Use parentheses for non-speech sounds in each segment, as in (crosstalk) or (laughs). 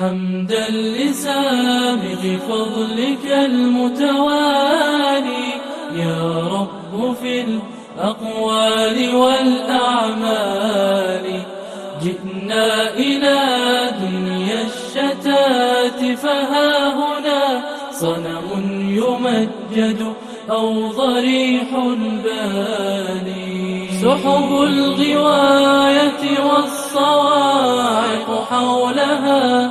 حمدا لسابق فضلك المتوالي يا رب في الأقوال والأعمال. جئنا إلى دنيا الشتات فها هنا صنم يمجد أو ضريح باني. سحب الغواية والصواعق حولها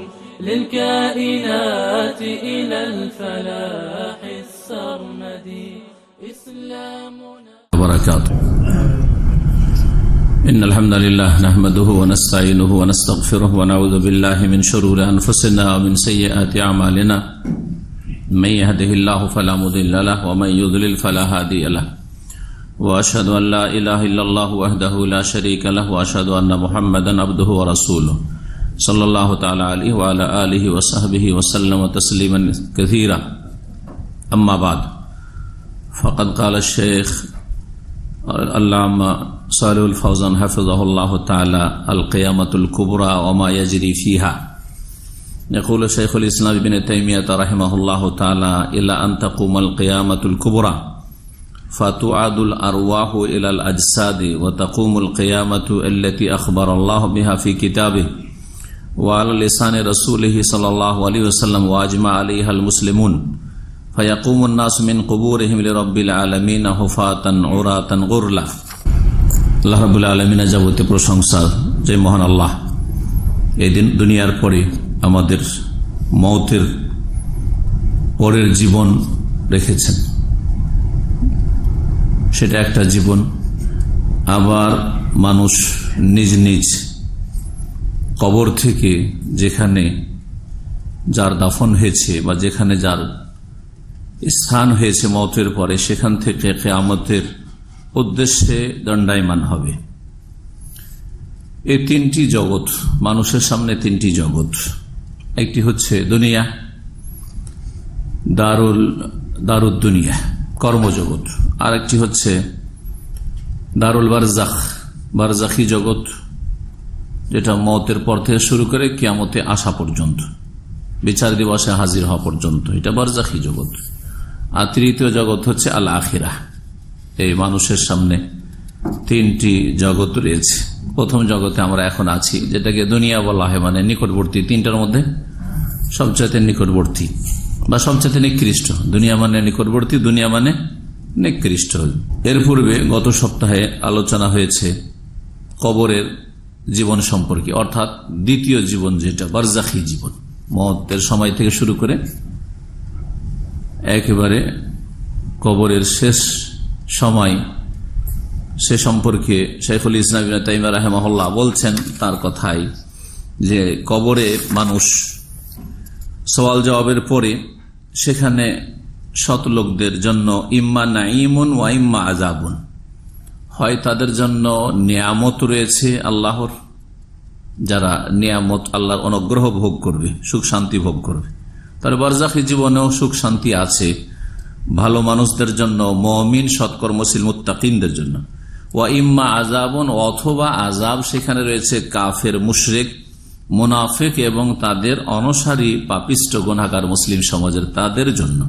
للكائنات إلى الفلاح السرمدي إسلامنا. وبركاته. إن الحمد لله نحمده ونستعينه ونستغفره ونعوذ بالله من شرور أنفسنا ومن سيئات أعمالنا. من يهده الله فلا مضل له ومن يضلل فلا هادي له. وأشهد أن لا إله إلا الله وحده لا شريك له وأشهد أن محمدا عبده ورسوله. صلى الله تعالى عليه وعلى آله وصحبه وسلم وتسليما كثيرا. أما بعد فقد قال الشيخ اللعم صالح الفوزان حفظه الله تعالى القيامة الكبرى وما يجري فيها. يقول الشيخ الإسلام بن تيمية رحمه الله تعالى إلى أن تقوم القيامة الكبرى فتعاد الأرواح إلى الأجساد وتقوم القيامة التي أخبر الله بها في كتابه. ওয়ালসান রসুলহি সাল্লাহ আলী ওসাল্লাম ওয়াজমা আলী আল মুসলিমুন ফয়াকুম উন্নাস মিন কবুর রহিমল রব্বিল আলমিন হুফাতন ওরাতন উরলা আল্লাহ রবুল্লা আলমিনা যাবতীয় প্রশংসা জয় মহান আল্লাহ এই দিন দুনিয়ার পরে আমাদের মৌতের পরের জীবন রেখেছেন। সেটা একটা জীবন। আবার মানুষ নিজ নিজ কবর থেকে যেখানে যার দাফন হয়েছে বা যেখানে যার স্থান হয়েছে মতের পরে, সেখান থেকে কেয়ামতের উদ্দেশ্যে দণ্ডায়মান হবে। এই তিনটি জগৎ, মানুষের সামনে তিনটি জগৎ। একটি হচ্ছে দুনিয়া, দারুল দারুদ দুনিয়া কর্মজগৎ। আর একটি হচ্ছে দারুল বারজাখ, বারজাখি জগৎ। যেটা মতের পর থেকে শুরু করে কিয়ামতে আসা পর্যন্ত। বিচার দিবসে হাজির হওয়া পর্যন্ত। এটা বারজাখি জগৎ। আর তৃতীয় জগৎ হচ্ছে আল আখিরা এই মানুষের সামনে তিনটি জগৎ রয়েছে। প্রথম জগতে আমরা এখন আছি, যেটাকে দুনিয়া বলা হয় মানে নিকটবর্তী তিনটার মধ্যে সবচাইতে নিকটবর্তী বা সবচাইতে নিকৃষ্ট। দুনিয়া মানে নিকটবর্তী, দুনিয়া মানে নিকৃষ্ট। এর পূর্বে গত সপ্তাহে আলোচনা হয়েছে কবরের জীবন সম্পর্কে, অর্থাৎ দ্বিতীয় জীবন যেটা, বারজাখি জীবন। মতের সময় থেকে শুরু করে একেবারে কবরের শেষ সময়, সে সম্পর্কে শেখুল ইসলাম তাইমা রাহেমহল্লা বলছেন তার কথাই যে কবরে মানুষ সওয়াল জবাবের পরে সেখানে শত লোকদের জন্য ইম্মা নাইমুন ওয়া ইম্মা আজাবুন হয় তাদের জন্য নিয়ামত রয়েছে আল্লাহর, যারা নিয়ামত আল্লাহর অনুগ্রহ ভোগ করবে, সুখ শান্তি ভোগ করবে। তার বারজাখি জীবনেও সুখ শান্তি আছে ভালো মানুষদের জন্য, মমিন সৎকর্মশীল মুত্তাকিনদের জন্য। ওয়া ইম্মা আজাবন অথবা আজাব সেখানে রয়েছে কাফের, মুশরেক, মুনাফেক এবং তাদের অনসারী, পাপিষ্ট গুণাগার মুসলিম সমাজের তাদের জন্য।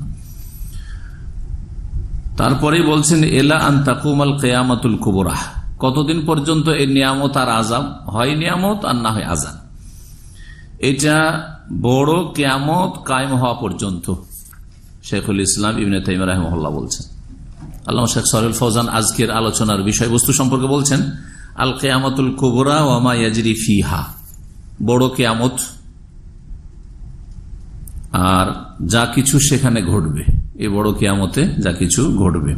তারপরে বলছেন, এলা আন্তাকুমাল কেয়ামাতুল কুবরাহ। কতদিন পর্যন্ত এই নিয়ামত আর আজাব হয় নিয়ামত আর না হয় আজাব এটা বড় কেয়ামত কায়েম হওয়া পর্যন্ত শেখুল ইসলাম ইবনে তাইম রাহমহল্লা বলছেন। আল্লাহ শেখ সরুল ফৌজান আজকের আলোচনার বিষয়বস্তু সম্পর্কে বলছেন, আল কেয়ামতুল কুবরা ওয়ামা ইয়াজরি ফিহা। বড় কেয়ামত। আর যা কিছু সেখানে ঘটবে। এই বড় কেয়ামতে যা কিছু ঘটবে।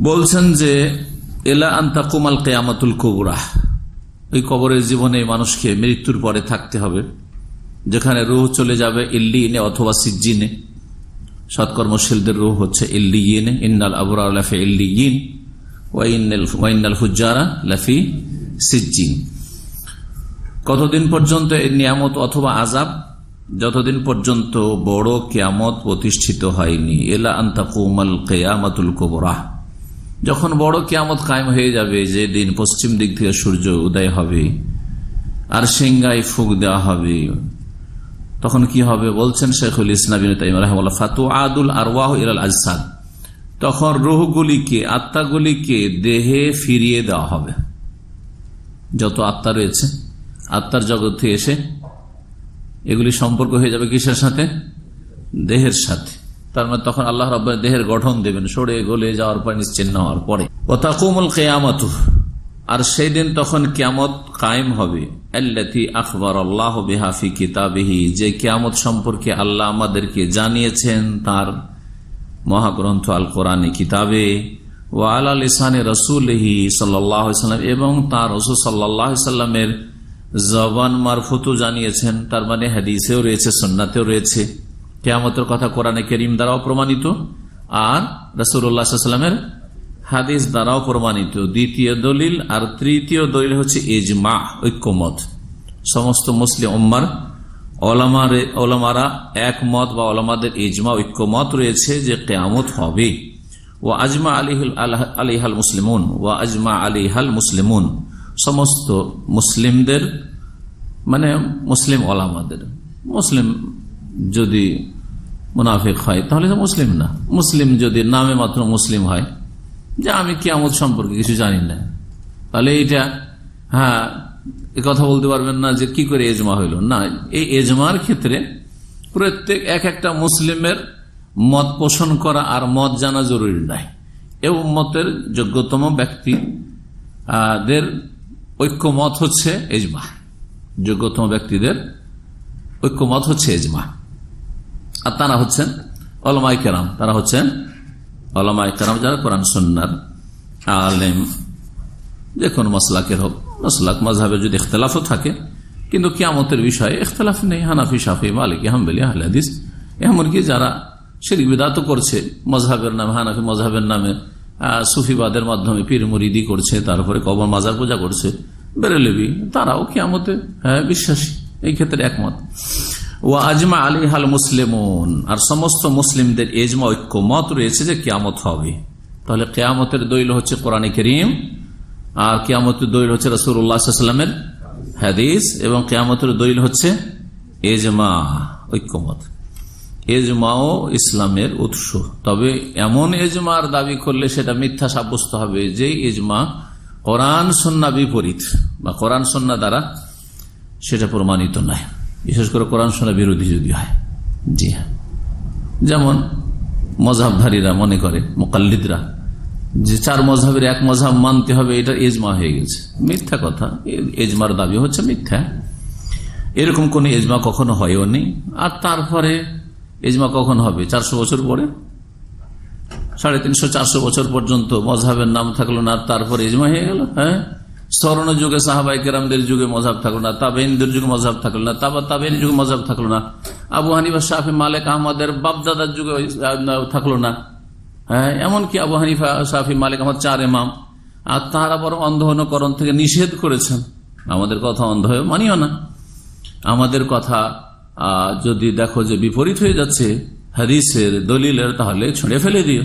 বলছেন যে, এলা আন্তাকুমাল কেয়ামতুল কুবরা। ওই কবরের জীবনে মানুষকে মৃত্যুর পরে থাকতে হবে, যেখানে রুহ চলে যাবে ইল্লিনে অথবা সিজ্জিনে। সৎকর্মশীলদের রুহ হচ্ছে ইল্লিনে ইন্নাল আবরা লাফি ইল্লিন ওয়াইনাল হুজারা লাফি সিজ্জিন। কতদিন পর্যন্ত এই নিয়ামত অথবা আজাব যতদিন পর্যন্ত বড় কেয়ামত প্রতিষ্ঠিত হয়নি, এলা আন্তাকুমাল কেয়ামাতুল কোবরাহ যখন বড় কেয়ামত কায়েম হয়ে যাবে, যে দিন পশ্চিম দিক থেকে সূর্য উদয় হবে, আর সিংগায় ফুক দেওয়া হবে, তখন কি হবে বলছেন শেখুল ইসলাম ফাতু আদুল আরওয়াহ ইরাল আজসাদ তখন রুহগুলিকে, আত্মাগুলিকে দেহে ফিরিয়ে দেওয়া হবে। যত আত্মা রয়েছে, আত্মার থেকে এসে এগুলি সম্পর্ক হয়ে যাবে কিসের সাথে? দেহের সাথে। তার মানে তখন আল্লাহ রব দেহের গঠন দেবেন, সরে গলে যাওয়ার পর, নিশ্চিন্ন হওয়ার পরে। কথা কোমল কেয়ামত। আর সেই দিন তখন কেয়ামত কায়েম হবে। আখবর আল্লাহ কিতাবিহি। যে কেয়ামত সম্পর্কে আল্লাহ আমাদেরকে জানিয়েছেন, তার মহাগ্রন্থ আল কোরআনে কিতাবে। ও আল্লাহ ইসানে রসুলহি সাল্লাম এবং তার রসুল সাল্লাহ সাল্লামের জবান মারফতও জানিয়েছেন, তার মানে হাদিসেও রয়েছে, সন্নাতেও রয়েছে। কেয়ামতের কথা কোরআনে করিম দ্বারাও প্রমাণিত আর রসুল্লাহামের হাদিস দ্বারাও প্রমাণিত। দ্বিতীয় দলিল আর তৃতীয় দলিল হচ্ছে ইজমা, ঐক্যমত। সমস্ত মুসলিম উম্মার ওলামারা একমত বা ওলামাদের ইজমা, ঐক্যমত রয়েছে যে কেয়ামত হবে। ও আজমা আলিহাল মুসলিমুন ও আজমা আলিহাল মুসলিমুন। সমস্ত মুসলিমদের মানে মুসলিম ওলামাদের। মুসলিম যদি মুনাফিক হয়, তাহলে তো মুসলিম না। মুসলিম যদি নামে মাত্র মুসলিম হয়, যে আমি কিয়ামত সম্পর্কে কিছু জানি না। তাহলে এটা হ্যাঁ কথা বলতে পারবেন না যে কি করে এজমা হইল। না, এই এজমার ক্ষেত্রে প্রত্যেক এক একটা মুসলিমের মত পোষণ করা আর মত জানা জরুরি নাই। এ মতের যোগ্যতম ব্যক্তি দের ঐক্যমত হচ্ছে এজমা, যোগ্যতম ব্যক্তিদের ঐক্যমত হচ্ছে এজমা। আর তারা হচ্ছেন অলমাই কেরাম, তারা হচ্ছেন অলমাই কেরাম, যারা কোরআন সন্ন্যার আলেম, যে কোনো মশলাকের হোক মশলাক মজাহের যদি ইখতলাফও থাকে, কিন্তু কিয়ামতের বিষয়ে ইখতলাফ নেই। হানাফি সাফি মালিক, হাম্বেলি আহলাদিস এমনকি যারা শিরিক বিদাত করছে মজাহের নামে, হানাফি মজাহের নামে সুফিবাদের মাধ্যমে পীর মুরিদি করছে তারপরে কবর মাজার পূজা করছে, বেরেলেবি, তারাও কিয়ামতে হ্যাঁ বিশ্বাসী। এই ক্ষেত্রে একমত। ও আজমা আলী হাল মুসলিমন। আর সমস্ত মুসলিমদের এজমা ঐক্য মত রয়েছে যে কেয়ামত হবে। তাহলে কেয়ামতের দৈল হচ্ছে কোরআন করিম, আর কেয়ামতের দৈল হচ্ছে রসুল্লাহামের হাদিস, এবং কেয়ামতের দৈল হচ্ছে এজমা, ঐক্যমত। এজমাও ইসলামের উৎস। তবে এমন এজমার দাবি করলে সেটা মিথ্যা সাব্যস্ত হবে যে এজমা কোরআন, সন্না বিপরীত বা কোরআন, সন্না দ্বারা সেটা প্রমাণিত নয়। বিশেষ করে কোরআন সোনা বিরোধী যদি হয়। জি হ্যাঁ। যেমন মজাবধারীরা মনে করে, মোকাল্লিদরা, যে চার মজাবের এক মজাব মানতে হবে, এটা এজমা হয়ে গেছে। মিথ্যা কথা। এজমার দাবি হচ্ছে মিথ্যা। এরকম কোন এজমা কখনো হয়ও নেই আর তারপরে এজমা কখন হবে? চারশো বছর পরে? সাড়ে তিনশো, চারশো বছর পর্যন্ত মজাবের নাম থাকল না, তারপরে এজমা হয়ে গেল হ্যাঁ? স্মরণ যুগে সাহাবাই কেরামদের যুগে মজাব থাকল না তাবেইনদের যুগে মজাব থাকল না, তাবা তাবেন যুগে মজাব থাকল না, আবু হানিফা শাহি মালিক, আহমদের বাপদাদার যুগে থাকল না হ্যাঁ? এমনকি আবু হানিফা শাহি মালিক আহমদ চার এমাম আর তারা বড় অন্ধকরণ থেকে নিষেধ করেছেন। আমাদের কথা অন্ধ মানিও না। আমাদের কথা যদি দেখো যে বিপরীত হয়ে যাচ্ছে হাদিসের দলিলের, তাহলে ছুঁড়ে ফেলে দিও।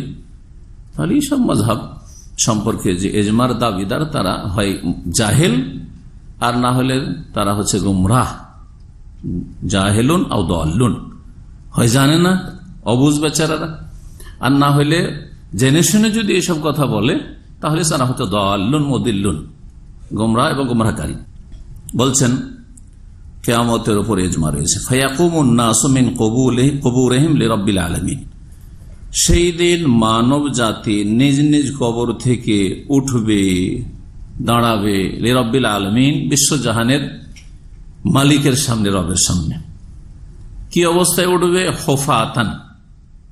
তাহলে সব মজাব সম্পর্কে যে এজমার দাবিদার, তারা হয় জাহেল, আর না হলে তারা হচ্ছে গুমরাহ। জাহেলুন আউ দল্লুন। হয় জানে না, অবুজ বেচারারা। আর না হলে জেনে শুনে যদি এসব কথা বলে, তাহলে তারা হতো দল্লুন মদিল্লুন গুমরাহ এবং গুমরাহকারী। বলছেন কেয়ামতের উপর এজমা রয়েছে। ফায়াকুমিন লিরব্বিল আলমিন। সেই দিন মানব জাতি নিজ নিজ কবর থেকে উঠবে, দাঁড়াবে লিরব্বিল আলমিন বিশ্বজাহানের মালিকের সামনে, রবের সামনে। কি অবস্থায় উঠবে? হোফাতান,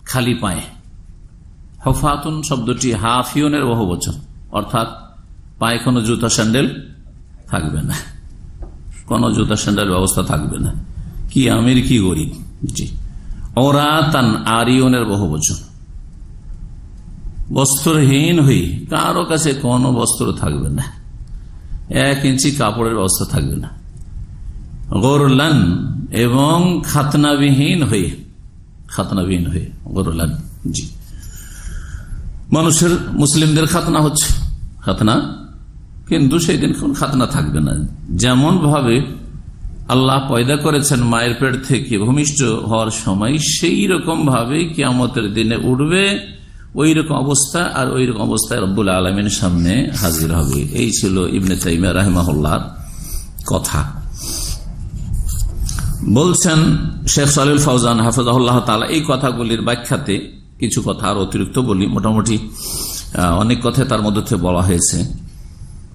খালি পায়ে। হফাতুন শব্দটি হাফিয়নের বহু বচন অর্থাৎ পায়ে কোনো জুতা, স্যান্ডেল থাকবে না। কোন জুতা স্যান্ডেল ব্যবস্থা থাকবে না। কি, আমির কি গরিব? জি। ওরা তান আরিয়নের বহু বচন বস্ত্রহীন হই, কারও কাছে কোনো বস্ত্র থাকবে না। এক ইঞ্চি কাপড়ের ব্যবস্থা থাকবে না। গোরলান এবং খাতনাবিহীন হয়ে খাতনাবিহীন হয়ে গোরলান, জি। মানুষের, মুসলিমদের খাতনা হচ্ছে। খাতনা কিন্তু সেই দিন কোন খাতনা থাকবে না। যেমন ভাবে আল্লাহ পয়দা করেছেন মায়ের পেট থেকে ভূমিষ্ঠ হওয়ার সময়, সেই রকম ভাবে কিয়ামতের দিনে উঠবে ওই রকম অবস্থা আর ওই রকম অবস্থায় রব্বুল আলমের সামনে হাজির হবে। এই ছিল ইবনে তাইমিয়া রাহমাহুল্লাহর কথা। বলছেন শেখ সালিল ফৌজান হাফিজাহুল্লাহ তালা এই কথাগুলির ব্যাখ্যাতে কিছু কথা আর অতিরিক্ত বলি। মোটামুটি অনেক কথা তার মধ্যে বলা হয়েছে।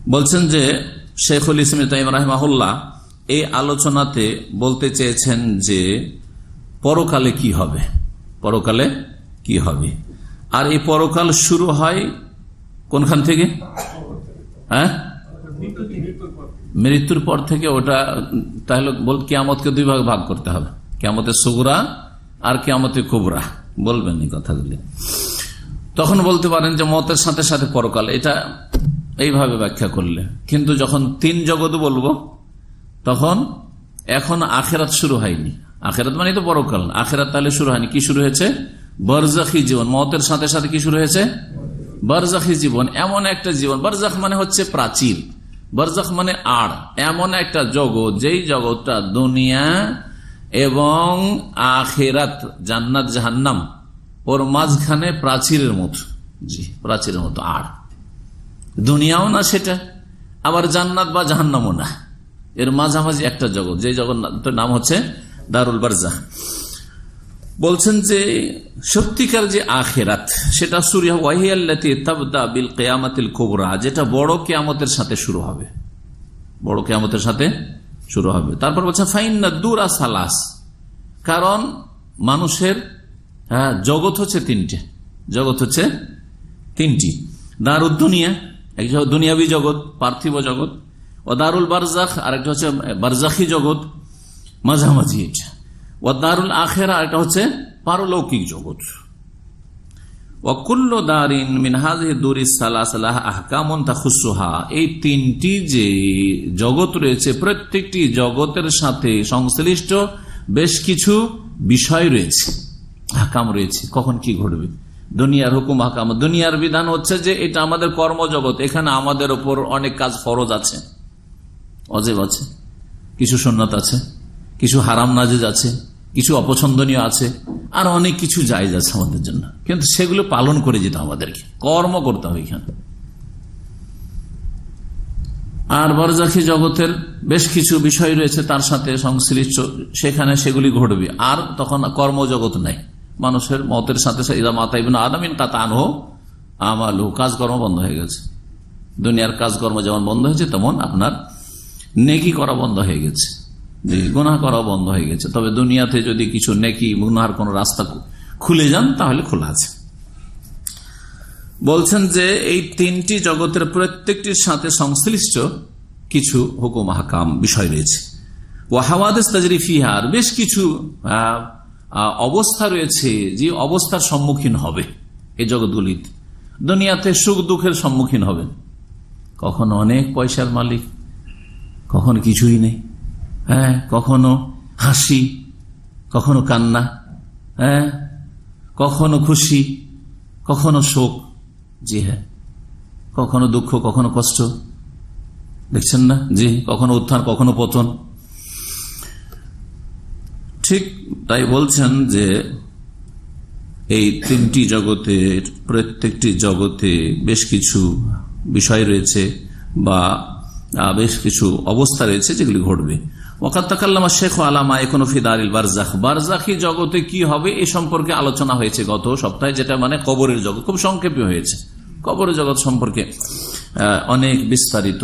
বলছেন যে শেখুল ইসলাম তাইম রাহমাহুল্লাহ এই আলোচনাতে বলতে চেয়েছেন যে পরকালে কি হবে? পরকালে কি হবে? আর এই পরকাল শুরু হয় কোনখান থেকে? হ্যাঁ? মৃত্যুর পর থেকে ওটা, তাহলে বল কেয়ামতকে দুই ভাগ ভাগ করতে হবে। কেয়ামতের সুগুরা আর কেয়ামতে কুবরা। বলবেন এই কথাগুলি। তখন বলতে পারেন যে মতের সাথে সাথে পরকাল, এটা এইভাবে ব্যাখ্যা করলে। কিন্তু যখন তিন জগৎ বলব, তখন এখন আখেরাত শুরু হয়নি। আখেরাত মানে তো পরকাল আখেরাত তাহলে শুরু হয়নি। কি শুরু হয়েছে? বরজাখি জীবন। মতের সাথে সাথে কি শুরু হয়েছে? বরজাখি জীবন। এমন একটা জীবন। বরজাখ মানে হচ্ছে প্রাচীর। বরজাখ মানে আড়। এমন একটা জগৎ, যেই জগৎটা দুনিয়া এবং আখেরাত, জান্নাত, জাহান্নাম। ওর মাঝখানে প্রাচীরের মতো। জি, প্রাচীরের মতো আড়। দুনিয়াও না সেটা, আবার জান্নাত বা জাহান্নামও না। এর মাঝামাঝি একটা জগৎ, যে জগন্নাথের নাম হচ্ছে দারুল বারজাহ। বলছেন যে, সত্যিকার যে আখেরাত, সেটা সুরিয়া বিল কেয়ামাতিল কোবরা, যেটা বড় কেয়ামতের সাথে শুরু হবে। বড় কেয়ামতের সাথে শুরু হবে। তারপর বলছে ফাইন্না দুরা সালাস, কারণ মানুষের হ্যাঁ জগৎ হচ্ছে তিনটে। জগৎ হচ্ছে তিনটি। দারুদ দুনিয়া একটা দুনিয়াবি জগৎ, পার্থিব জগৎ। ও দারুল বারজাখ, আরেকটা হচ্ছে বারজাখি জগৎ, মাঝামাঝি এটা। ও দারুল আখেরা এটা হচ্ছে পারলৌকিক জগৎ। ওকুল্ল দারিন মিনহাজ দুরিসালাহ আহকামন তাহুসুহা এই তিনটি যে জগৎ রয়েছে, প্রত্যেকটি জগতের সাথে সংশ্লিষ্ট বেশ কিছু বিষয় রয়েছে হাকাম রয়েছে। কখন কি ঘটবে? দুনিয়ার হুকুম হাকাম। দুনিয়ার বিধান হচ্ছে যে এটা আমাদের কর্মজগৎ, এখানে আমাদের ওপর অনেক কাজ ফরজ আছে। অজেব আছে। কিছু সন্ন্যত আছে, কিছু হারাম নাজেজ আছে, কিছু অপছন্দনীয় আছে, আর অনেক কিছু জায়জ আছে আমাদের জন্য। কিন্তু সেগুলো পালন করে যেতে আমাদেরকে। কর্ম করতে হবে এখানে। আর বরজাখি জগতের বেশ কিছু বিষয় রয়েছে তার সাথে সংশ্লিষ্ট, সেখানে সেগুলি ঘটবে। আর তখন কর্মজগৎ নাই। মানুষের মতের সাথে ইদা মাতাই আদামিন কাতা আনহ আমালু কাজকর্ম বন্ধ হয়ে গেছে। দুনিয়ার কাজকর্ম যেমন বন্ধ হয়েছে, তেমন আপনার নেকি করা বন্ধ হয়ে গেছে। গুনাহ করা বন্ধ হয়ে গেছে। তবে দুনিয়াতে যদি কিছু নেকি, গুনাহার কোন রাস্তা খুলে যান, তাহলে খোলা আছে। বলছেন যে, এই তিনটি জগতের প্রত্যেকটির সাথে সংশ্লিষ্ট কিছু হুকুম হাকাম বিষয় রয়েছে। ওয়াহাওয়াদেস তাজরি ফিহার বেশ কিছু অবস্থা রয়েছে যে অবস্থার সম্মুখীন হবে এই জগৎগুলিতে। দুনিয়াতে সুখ দুঃখের সম্মুখীন হবেন। কখনো অনেক পয়সার মালিক, কখনো কিছুই নেই। হ্যাঁ কখনো হাসি, কখনো কান্না হ্যাঁ কখনো খুশি, কখনো শোক, জি হ্যাঁ কখনো দুঃখ, কখনো কষ্ট। দেখছেন না? জি, কখনো উত্থান, কখনো পতন। ঠিক তাই বলছেন যে এই তিনটি জগতের প্রত্যেকটি জগতে বেশ কিছু বিষয় রয়েছে বা বেশ কিছু অবস্থা রয়েছে যেগুলি ঘটবে। ওকাত তাকাল্লামা শেখ আলামা এখন ফিদারিল বারজাখ। বারজাখি জগতে কি হবে এ সম্পর্কে আলোচনা হয়েছে গত সপ্তাহে, যেটা মানে কবরের জগৎ। খুব সংক্ষেপে হয়েছে। কবরের জগৎ সম্পর্কে অনেক বিস্তারিত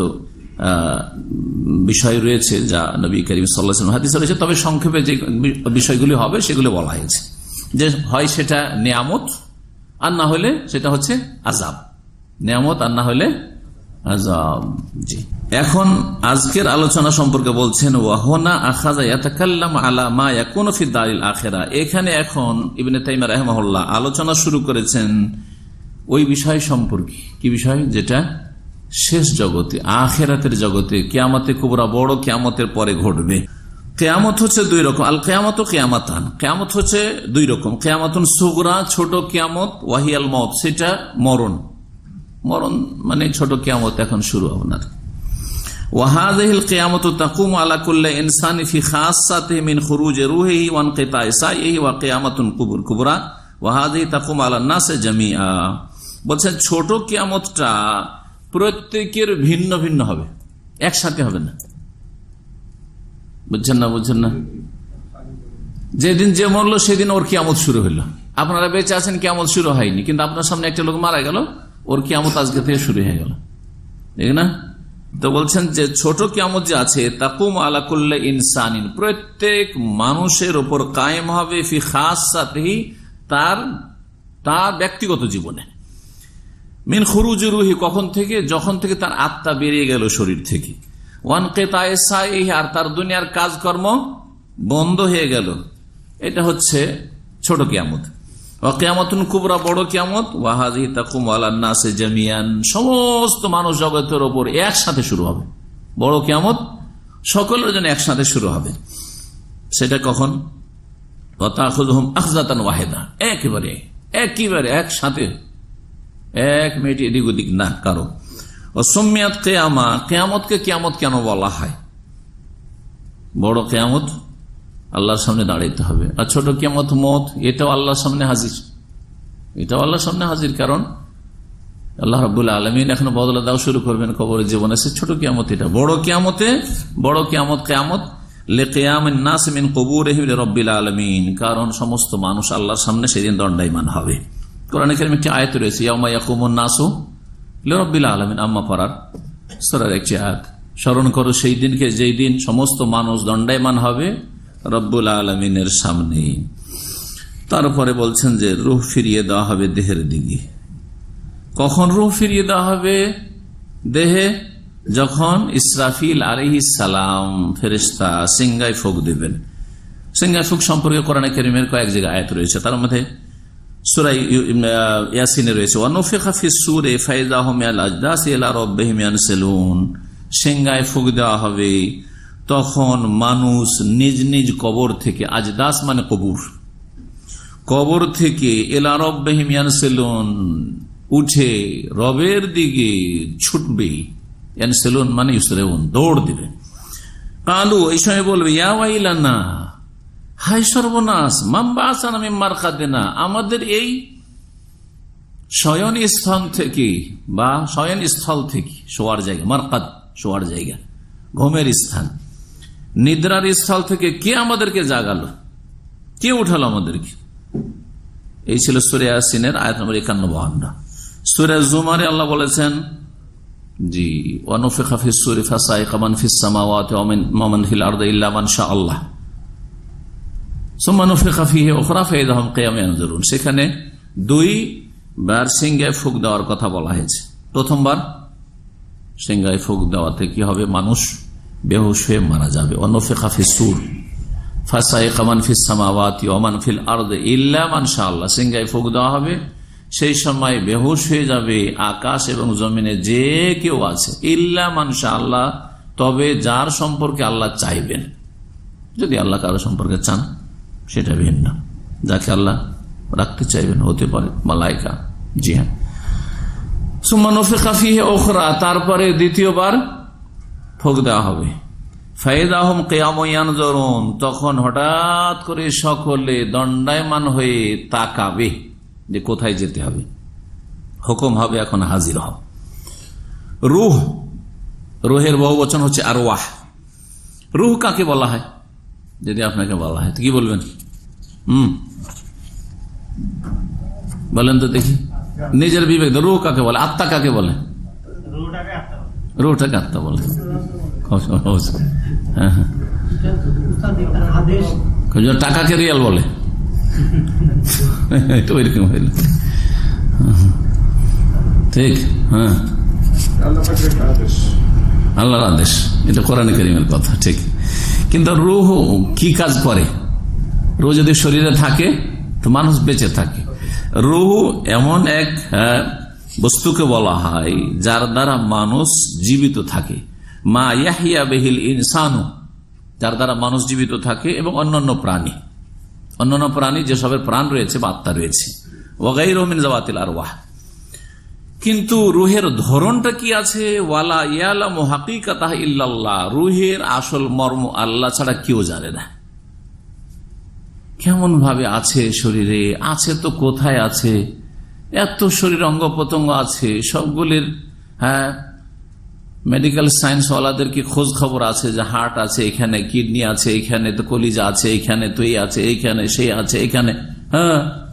বিষয় রয়েছে যা নবী করিম সাল্লাহ হাদিস রয়েছে। তবে সংক্ষেপে যে বিষয়গুলি হবে সেগুলো বলা হয়েছে। যে হয় সেটা নিয়ামত, আর না হলে সেটা হচ্ছে আজাব নিয়ামত, আর না হলে আজাব জি। এখন আজকের আলোচনা সম্পর্কে বলছেন, ওয়াহনা আখাজা ইয়াতাকাল্লাম আলা মা ইয়াকুনু ফি দারিল আখিরা। এখানে এখন ইবনে তাইমা রাহিমাহুল্লাহ আলোচনা শুরু করেছেন ওই বিষয় সম্পর্কে। কি বিষয়? যেটা শেষ জগতে, আখেরাতের জগতে, কেয়ামতে কুবরা বড়, কেয়ামতের পরে ঘটবে। কেয়ামত হচ্ছে দুই রকম, আল কেয়ামত কেয়ামাতান। কেয়ামত হচ্ছে দুই রকম, কেয়ামতুন সুগরা, ছোট কেয়ামত, ওয়াহিয়াল মত সেটা মরণ। মরণ মানে ছোট কেয়ামত এখন শুরু আপনার। ওয়াহাদিল কেয়ামত তাকুম মিন ওয়ান কুবুর। কুবরা তাকুম আলা নাসে বলছেন ছোট কিয়ামতটা প্রত্যেকের ভিন্ন ভিন্ন হবে। একসাথে হবে না। বুঝছেন না বুঝছেন না? যেদিন যে মরলো, সেদিন ওর কিয়ামত শুরু হলো আপনারা বেঁচে আছেন, কিয়ামত শুরু হয়নি। কিন্তু আপনার সামনে একটা লোক মারা গেল, ওর কিয়ামত আজকে থেকে শুরু হয়ে গেল। ঠিক না? তো বলছেন যে, ছোট কিয়ামত যে আছে, তাকুম আলা কুল্লে ইনসানিন, প্রত্যেক মানুষের ওপর কায়েম হবে ফি খাস তার তার ব্যক্তিগত জীবনে। মিন খুরুজ রুহি, কখন থেকে? যখন থেকে তার আত্মা বেরিয়ে গেল শরীর থেকে। ওয়ান কেতায় আর তার দুনিয়ার কাজকর্ম বন্ধ হয়ে গেল। এটা হচ্ছে ছোট কিয়ামত। কেয়ামতুন কুবরা, বড় কিয়ামত। ওয়াহাজি তাকুম আলান্নাসে জামিয়ান। সমস্ত মানুষ জগতের ওপর একসাথে শুরু হবে। বড় কিয়ামত, সকলের জন্য একসাথে শুরু হবে। সেটা কখন? আখজাতান ওয়াহেদা। একেবারে একেবারে একসাথে এক মিনিট এদিক ওদিক না কারও। অসমিয়াত কেয়ামা, কেয়ামতকে কেয়ামত কেন বলা হয়? বড় কেয়ামত আল্লাহর সামনে দাঁড়াইতে হবে। আর ছোট কেয়ামত মত, এটাও আল্লাহর সামনে হাজির। এটাও আল্লাহর সামনে হাজির কারণ আল্লাহ রাবুল আলমিন এখন বদলা দাও শুরু করবেন কবরের জীবনে সে ছোট কেয়ামত এটা। বড় কেয়ামতে, বড় কেয়ামত কেয়ামত। কারণ সমস্ত মানুষ আল্লাহর সামনে সেদিন দণ্ডায়মান হবে। কোরআন একটি আয়ত রয়েছে নাসু রব্বিল আলমিন আম্মা পড়ার সরার একটি আয়াত। স্মরণ করো, সেই দিনকে যেই দিন সমস্ত মানুষ দণ্ডায়মান হবে, রব্বুল আলমিনের সামনে। তারপরে বলছেন যে, রুহ ফিরিয়ে দেওয়া হবে দেহের দিকে। কখন রুহ ফিরিয়ে দেওয়া হবে? দেহে যখন ইসরাফিল আলহি সালাম ফেরিস্তা সিঙ্গায় ফোক দেবেন। সিঙ্গায় ফোক সম্পর্কে কোরআন কেরিমের কয়েক জায়গায় আয়াত রয়েছে। তার মধ্যে সুরাই ইয়াসিনে রয়েছে। ওয়ানুফিকাফি সুরে ফাইদা হোমিয়াল আজদাস এলা রব্বাহিমিয়ান সেলুন সিঙ্গায় দেওয়া হবে। তখন মানুষ নিজ নিজ কবর থেকে, আজদাস মানে কবুর, কবর থেকে এলা রব্বাহিমিয়ান সেলুন উঠে রবের দিকে ছুটবে। সেলুন মানে ইসরেউন দৌড় দিবে। কালু, এই সময় বলবে, ইয়া না হাই সর্বনাশ মাম্বার খাদে না আমাদের এই শয়ন স্থান থেকে বা শয়ন স্থল থেকে শোয়ার জায়গা, মারকাদ শোয়ার জায়গা, ঘুমের স্থান। নিদ্রার স্থল থেকে কে আমাদেরকে জাগালো? কে উঠালো আমাদেরকে? এই ছিল সুরে আসিনের আয়াত নম্বর একান্ন বাহান্ন। সুরে জুমারে আল্লাহ বলেছেন, জি ওয়ানুফিকা ফিস সুরি ফাসাই কামান ফিস মান ফিল আরদি ইল্লা মান শা আল্লাহ সেখানে দুই বার সিংহায় ফুক দেওয়ার কথা বলা হয়েছে। প্রথমবার সিংহায় ফুক দেওয়াতে কি হবে? মানুষ বেহুশ হয়ে মারা যাবে। সিংহায় দেওয়া হবে। সেই সময় বেহুশ হয়ে যাবে আকাশ এবং জমিনে যে কেউ আছে। ইল্লা মানসা তবে যার সম্পর্কে আল্লাহ চাইবেন। যদি আল্লাহ কারও সম্পর্কে চান। সেটা ভিন্ন। যাকে আল্লাহ রাখতে চাইবেন, হতে পারে মালাইকা। জি হ্যাঁ। সুমানফে ওখরা তারপরে দ্বিতীয়বার ফোক দেওয়া হবে। আহম কেয়াময়ান জরুন তখন হঠাৎ করে সকলে দণ্ডায়মান হয়ে তাকাবে যে কোথায় যেতে হবে। হুকুম হবে এখন হাজির হব রুহ, রুহের বহু বচন হচ্ছে আর রুহ কাকে বলা হয়? যদি আপনাকে বলা হয় তো কি বলবেন? হুম। বলেন তো দেখি। নিজের বিবেক রুহ কাকে বলে? আত্মা কাকে বলে? রুহটাকে আত্মা বলে। হ্যাঁ হ্যাঁ। টাকাকে রিয়াল বলে। এটা ওইরকম হইল ঠিক হ্যাঁ। আল্লাহর আদেশ। এটা কোরআন করিমের কথা ঠিক। কিন্তু রুহ কি কাজ করে? রুহ যদি শরীরে থাকে, তো মানুষ বেঁচে থাকে। রুহ এমন এক বস্তুকে বলা হয়, যার দ্বারা মানুষ জীবিত থাকে। মা ইয়াহিয়া বেহিল ইনসানু, যার দ্বারা মানুষ জীবিত থাকে এবং অন্যান্য প্রাণী। অন্যান্য প্রাণী যেসবের প্রাণ রয়েছে বা আত্মা রয়েছে। ওগাই রহমিন জবাতিল আর ওয়াহ কিন্তু রুহের ধরনটা কি আছে? ওয়ালা ইয়ালাম হাকিকাতাহ ইল্লাল্লাহ। রুহের আসল মর্ম আল্লাহ ছাড়া কেউ জানে না। কেমন ভাবে আছে শরীরে? আছে তো কোথায় আছে? এত শরীর অঙ্গ প্রত্যঙ্গ আছে, সবগুলির হ্যাঁ মেডিকেল সায়েন্স ওয়ালাদের কি খোঁজ খবর আছে যে হার্ট আছে, এখানে কিডনি আছে, এখানে তো কলিজা আছে, এখানে তো এই আছে এইখানে সেই আছে, এখানে হ্যাঁ?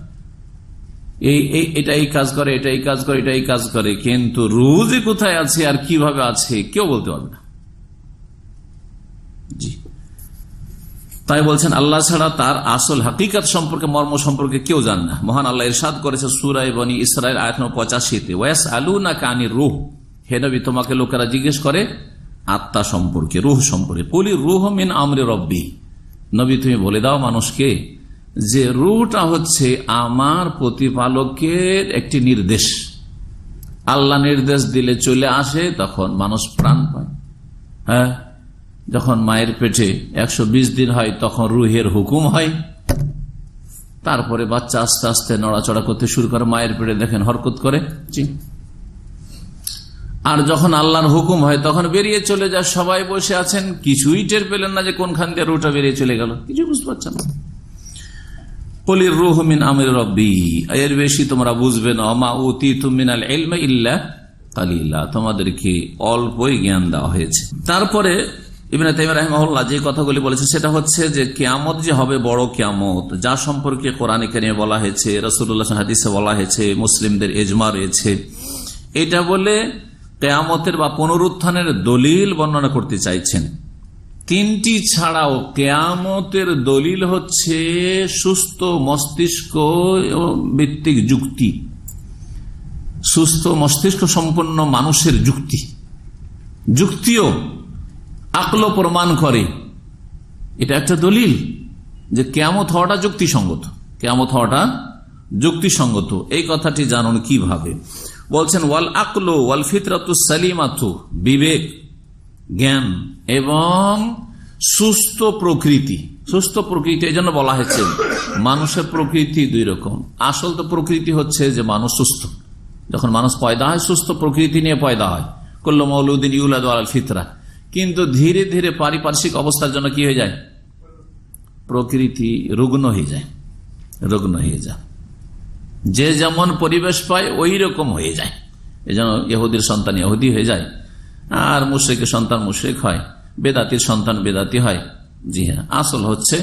এই এটা এই কাজ করে এটা কাজ করে এটা কাজ করে, কিন্তু রোজে কোথায় আছে আর কীভাবে আছে, কেউ বলতে পারবে না। তাই বলছেন, আল্লাহ ছাড়া তার আসল হাকিকাত সম্পর্কে, মর্ম সম্পর্কে কেউ জান না। মহান আল্লাহ ইরশাদ করেছে সুরাই বনি ইসরায়েল আয়াত পঁচাশিতে ওয়াস আলু না কানি রুহ। হে নবী, তোমাকে লোকেরা জিজ্ঞেস করে, আত্মা সম্পর্কে, রুহ সম্পর্কে। বলি রুহ মিন আমরে রব্বি। নবী, তুমি বলে দাও মানুষকে যে রুহটা হচ্ছে আমার প্রতিপালকের একটি নির্দেশ। আল্লাহ নির্দেশ দিলে চলে আসে, তখন মানুষ প্রাণ পায়। হ্যাঁ? যখন মায়ের পেটে একশো বিশ দিন হয়, তখন রুহের হুকুম হয়। তারপরে বাচ্চা আস্তে আস্তে নড়াচড়া করতে শুরু করে, মায়ের পেটে দেখেন হরকত করে। আর যখন আল্লাহর হুকুম হয়, তখন বেরিয়ে চলে যায়। সবাই বসে আছেন, কিছুই টের পেলেন না যে কোনখান দিয়ে রুটা বেরিয়ে চলে গেল। কিছু বুঝতে পারছেন না। কলির রুহ মিন আমির রব্বি এর তোমরা বুঝবে না। অমা উতি তুমিনাল এলমে ইল্লা কালিল্লা তোমাদেরকে অল্পই জ্ঞান দেওয়া হয়েছে। তারপরে ইবিন রাহিমহল্লা যে কথাগুলি বলেছে, সেটা হচ্ছে যে কেয়ামত যে হবে বড় কেয়ামত, যা সম্পর্কে কোরআনে কেরিমে বলা হয়েছে রসুল্লাহ হাদিসে বলা হয়েছে, মুসলিমদের এজমা রয়েছে। এটা বলে কেয়ামতের বা পুনরুত্থানের দলিল বর্ণনা করতে চাইছেন। তিনটি ছাড়াও কেয়ামতের দলিল হচ্ছে সুস্থ মস্তিষ্ক ভিত্তিক যুক্তি। সুস্থ মস্তিষ্ক সম্পন্ন মানুষের যুক্তি। যুক্তিও আকলো প্রমাণ করে। এটা একটা দলিল যে কেয়ামত হওয়াটা যুক্তিসঙ্গত। কেয়ামত হওয়াটা যুক্তিসঙ্গত। এই কথাটি জানুন কীভাবে। বলছেন, ওয়াল আকলো ওয়াল ফিতরাতু সালিমাতু। বিবেক জ্ঞান এবং সুস্থ প্রকৃতি। সুস্থ প্রকৃতি, এই জন্য বলা হয়েছে, মানুষের প্রকৃতি দুই রকম। আসল তো প্রকৃতি হচ্ছে যে মানুষ সুস্থ। যখন মানুষ পয়দা হয়, সুস্থ প্রকৃতি নিয়ে পয়দা হয়। করল মৌলুদ্দিন ইউলাদ আল ফিতরা। কিন্তু ধীরে ধীরে পারিপার্শ্বিক অবস্থার জন্য কি হয়ে যায়? প্রকৃতি রুগ্ন হয়ে যায়। রুগ্ন হয়ে যায়। যে যেমন পরিবেশ পায়, ওই রকম হয়ে যায়। এই জন্য ইহুদির সন্তান ইহুদি হয়ে যায়। আর মুশ্রিকের সন্তান মুশ্রিক হয়, বেদাতির সন্তান বেদাতি হয়। জি হ্যাঁ আসল হচ্ছে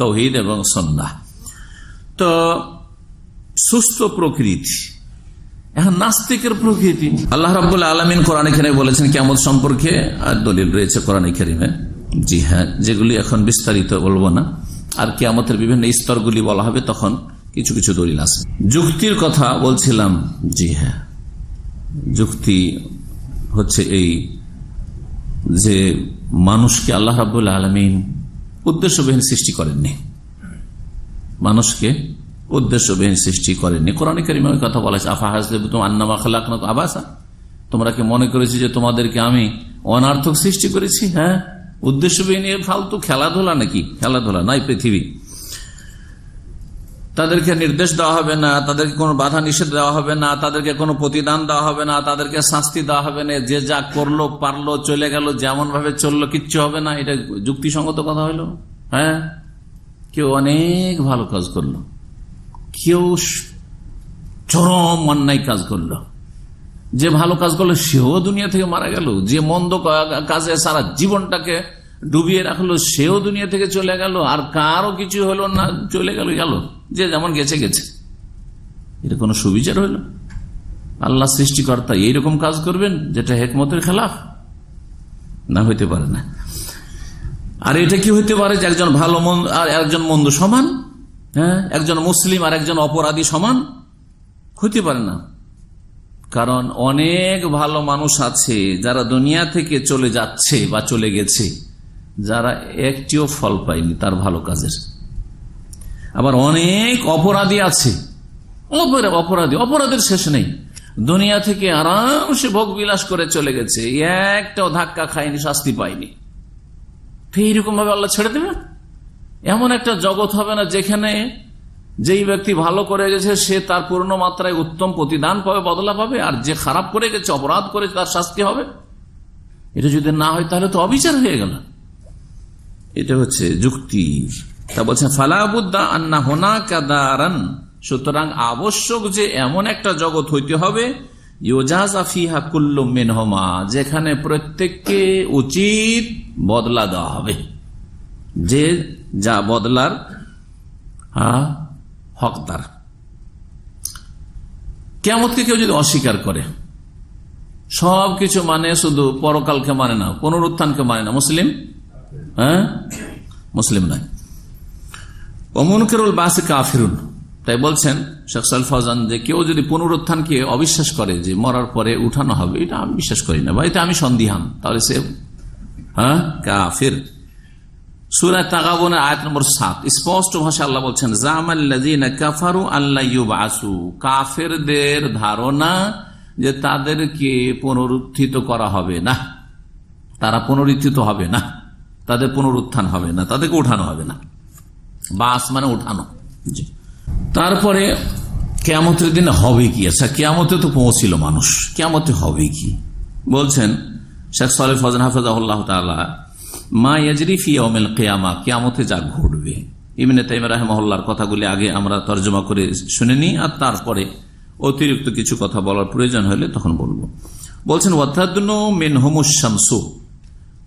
তৌহিদ এবং সন্ধ্যা তো সুস্থ প্রকৃতি, এখন নাস্তিকের প্রকৃতি। আল্লাহ রাবুল আলমিন কোরআন এখানে বলেছেন কেমন সম্পর্কে আর দলিল রয়েছে কোরআন খেরিমে জি হ্যাঁ যেগুলি এখন বিস্তারিত বলব না। আর কেয়ামতের বিভিন্ন স্তরগুলি বলা হবে, তখন কিছু কিছু দলিল আছে। যুক্তির কথা বলছিলাম, জি হ্যাঁ। যুক্তি হচ্ছে এই যে মানুষকে আল্লাহ রাবুল আলমিন উদ্দেশ্যবিহীন সৃষ্টি করেননি। মানুষকে উদ্দেশ্যবিহীন সৃষ্টি করেননি। কোরআন কারিমের কথা বলা আছে, আফা হাসদেব তুমি আন্নামা খালাক আবাসা? তোমরা কি মনে করেছি যে তোমাদেরকে আমি অনার্থক সৃষ্টি করেছি? হ্যাঁ? উদ্দেশ্যবিহীন ফালতু খেলাধুলা নাকি? খেলাধুলা, নাই পৃথিবী। তাদেরকে নির্দেশ দেওয়া হবে না, তাদেরকে কোনো বাধা নিষেধ দেওয়া হবে না, তাদেরকে কোনো প্রতিদান দেওয়া হবে না, তাদেরকে শাস্তি দেওয়া হবে না, যে যা করল, পারল, চলে গেল যেমন ভাবে চলল, কিচ্ছু হবে না। এটা যুক্তিসঙ্গত কথা হইল? হ্যাঁ? কেউ অনেক ভালো কাজ করল। কেউ চরম অন্যায় কাজ করল। যে ভালো কাজ করল, সেও দুনিয়া থেকে মারা গেল। যে মন্দ কাজে সারা জীবনটাকে ডুবিয়ে রাখল, সেও দুনিয়া থেকে চলে গেল। আর কারও কিছু হলো না, চলে গেল গেল। যে যেমন গেছে গেছে। এটা কোনো সুবিচার হইল? আল্লাহ সৃষ্টিকর্তা এইরকম কাজ করবেন যেটা হেকমতের খেলাফ? না, হইতে পারে না। আর এটা কি হইতে পারে যে একজন ভালো মন্দ আর একজন মন্দ সমান? হ্যাঁ একজন মুসলিম আর একজন অপরাধী সমান? হইতে পারে না। কারণ অনেক ভালো মানুষ আছে যারা দুনিয়া থেকে চলে যাচ্ছে বা চলে গেছে, যারা একটিও ফল পায়নি তার ভালো কাজের। আবার অনেক অপরাধী আছে। অপরাধী, অপরাধের শেষ নেই। দুনিয়া থেকে আরামসে ভোগ বিলাস করে চলে গেছে। একটাও ধাক্কা খায়নি, শাস্তি পায়নি। এইরকম ভাবে আল্লাহ ছেড়ে দেবে এমন একটা জগৎ হবে না যেখানে যেই ব্যক্তি ভালো করে গেছে, সে তার পূর্ণ মাত্রায় উত্তম প্রতিদান পাবে, বদলা পাবে, আর যে খারাপ করে গেছে, অপরাধ করে তার শাস্তি হবে। এটা যদি না হয়, তাহলে তো অবিচার হয়ে গেল। এটা হচ্ছে যুক্তি তা বলছেন ফালাবুদ্দা আন্না হোনা কাদারান সুতরাং আবশ্যক যে এমন একটা জগৎ হইতে হবে যেখানে প্রত্যেককে উচিত বদলা দেওয়া হবে। যে যা বদলার হকদার কেমতকে কেউ যদি অস্বীকার করে সব কিছু মানে শুধু পরকালকে মানে না, পুনরুত্থানকে মানে না। মুসলিম? হ্যাঁ? মুসলিম নয়। অমন কেরুল বাসে কাফিরুন। তাই বলছেন শেখ সাল ফজান যে কেউ যদি পুনরুত্থানকে অবিশ্বাস করে যে মরার পরে উঠানো হবে, এটা আমি বিশ্বাস করি না, বা এটা আমি সন্দিহান। তাহলে সে হ্যাঁ? কাফির। তাগাবনের নম্বর স্পষ্ট ভাষা আল্লাহ বলছেন কাফারু কাফেরদের ধারণা যে তাদেরকে পুনরুত্থিত করা হবে না। তারা পুনরুত্থিত হবে না। তাদের পুনরুত্থান হবে না। তাদেরকে উঠানো হবে না। বাস মানে উঠানো। তারপরে কেমতের দিনে হবে কি? আচ্ছা কেমতে তো পৌঁছিল মানুষ। কেমতে হবে কি? বলছেন শেখ সালে ফজান হাফিজাহুল্লাহ তালা মা ইয়াজরিফি অমেল কেয়ামা কেয়ামতে যা ঘটবে। ইমিনে তাইম রাহমহল্লার কথাগুলি আগে আমরা তর্জমা করে শুনে নিই আর তারপরে অতিরিক্ত কিছু কথা বলার প্রয়োজন হলে তখন বলব। বলছেন ওয়াতাদনু মিন হোমুসামসু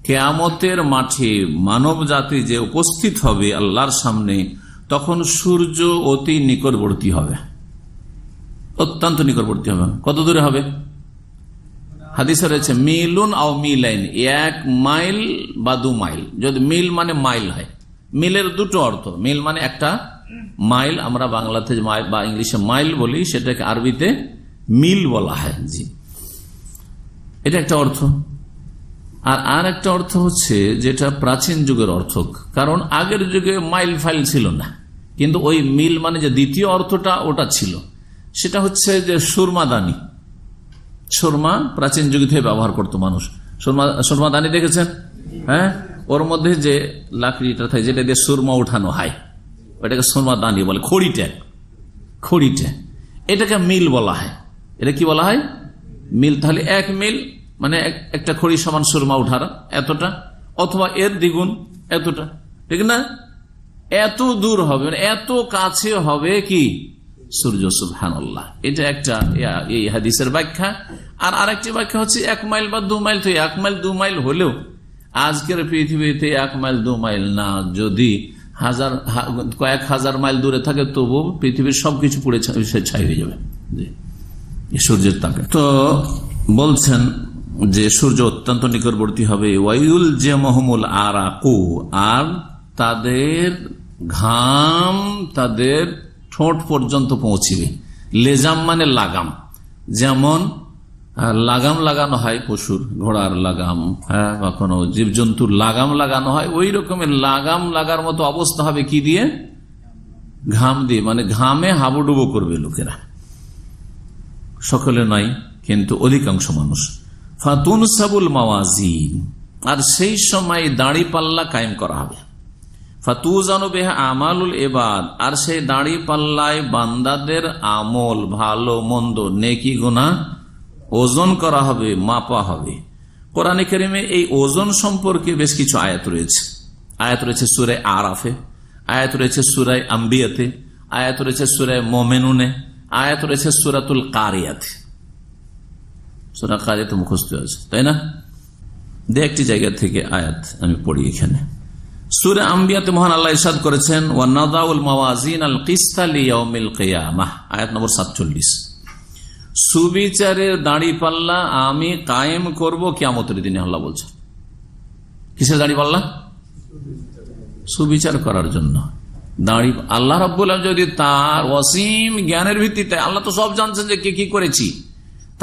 কেয়ামতের মাঠে মানব জাতি যে উপস্থিত হবে আল্লাহর সামনে, তখন সূর্য অতি নিকটবর্তী হবে। অত্যন্ত নিকটবর্তী হবে। কত দূরে হবে? হাদিসে রয়েছে, মিলুন আও মিলাইন, এক মাইল বা দু মাইল। যদি মিল মানে মাইল হয়, মিলের দুটো অর্থ। মিল মানে একটা মাইল, আমরা বাংলাতে বা ইংলিশে মাইল বলি, সেটাকে আরবিতে মিল বলা হয়। জি। এটা একটা অর্থ। আর আর একটা অর্থ হচ্ছে যেটা প্রাচীন যুগের অর্থ কারণ আগের যুগে মাইল ফাইল ছিল না। কিন্তু ওই মিল মানে যে দ্বিতীয় অর্থটা, ওটা ছিল। সেটা হচ্ছে যে সুরমাদানি। সুরমা প্রাচীন যুগ থেকে ব্যবহার করতো মানুষ। সুরমা দানি দেখেছেন? হ্যাঁ? ওর মধ্যে যে লাকড়িটা থাকে, যেটা দিয়ে সুরমা উঠানো হয়, ওটাকে সুরমা দানি বলে, খড়িটা। খড়িটা। এটাকে মিল বলা হয়। এটা কি বলা হয়? মিল। তাহলে এক মিল মানে একটা খড়ি সমান সুরমা উঠার, এতটা, অথবা এর দ্বিগুণ এতটা। ঠিক না? এত দূর হবে মানে এত কাছে হবে কি? সূর্য সুবহান এটা একটা এই হাদিসের ব্যাখ্যা। আর আরেকটি ব্যাখ্যা হচ্ছে এক মাইল বা দু মাইল, তো এক মাইল, দু মাইল হলেও আজকের পৃথিবীতে এক মাইল, দু মাইল না। যদি হাজার কয়েক হাজার মাইল দূরে থাকে তবু পৃথিবীর সবকিছু পুড়ে ছাই হয়ে যাবে। সূর্যের তাকে তো বলছেন যে সূর্য অত্যন্ত নিকটবর্তী হবে, ওয়াইউল যে মহমুল আর আর তাদের ঘাম তাদের ঠোঁট পর্যন্ত পৌঁছিবে। লেজাম মানে লাগাম। যেমন লাগাম লাগানো হয় পশুর, ঘোড়ার লাগাম হ্যাঁ বা কোনো জীবজন্তুর লাগাম লাগানো হয়, ওই রকমের লাগাম লাগার মতো অবস্থা হবে কি দিয়ে? ঘাম দিয়ে মানে ঘামে হাবুডুবো করবে লোকেরা। সকলে নয়, কিন্তু অধিকাংশ মানুষ। ফাতুন সাবুল মাওয়াজি আর সেই সময় দাড়ি পাল্লা কায়েম করা হবে। আমালুল এবাদ আর সেই দাড়ি পাল্লায় বান্দাদের আমল, ভালো, মন্দ, নেকি গুণা ওজন করা হবে, মাপা হবে। কোরআনে কেরিমে এই ওজন সম্পর্কে বেশ কিছু আয়াত রয়েছে। আয়াত রয়েছে সুরে আরাফে, আয়াত রয়েছে সুরায় আম্বিয়াতে, আয়াত রয়েছে সুরায় মোমেনুনে, আয়াত রয়েছে সুরাতুল কারিয়াতে। সুরা কারিয়াতে মুখস্থ আছে, তাই না? দে একটি জায়গা থেকে আয়াত আমি পড়ি এখানে। সুরে আম্বিয়াতে মহান আল্লাহ ইসাদ করেছেন ওয়ানাদাউল মাওয়াজিন আল কিস্তালিয়াউমিল কিয়ামাহ আয়াত নম্বর সাতচল্লিশ। সুবিচারের দাড়ি পাল্লা আমি কায়েম করব কিয়ামতের দিনে, আল্লাহ বলছেন। কিসের দাড়ি পাল্লা? সুবিচার করার জন্য। দাঁড়ি, আল্লাহ রব্বুল যদি তার অসীম জ্ঞানের ভিত্তিতে, আল্লাহ তো সব জানছেন যে কে কি করেছি।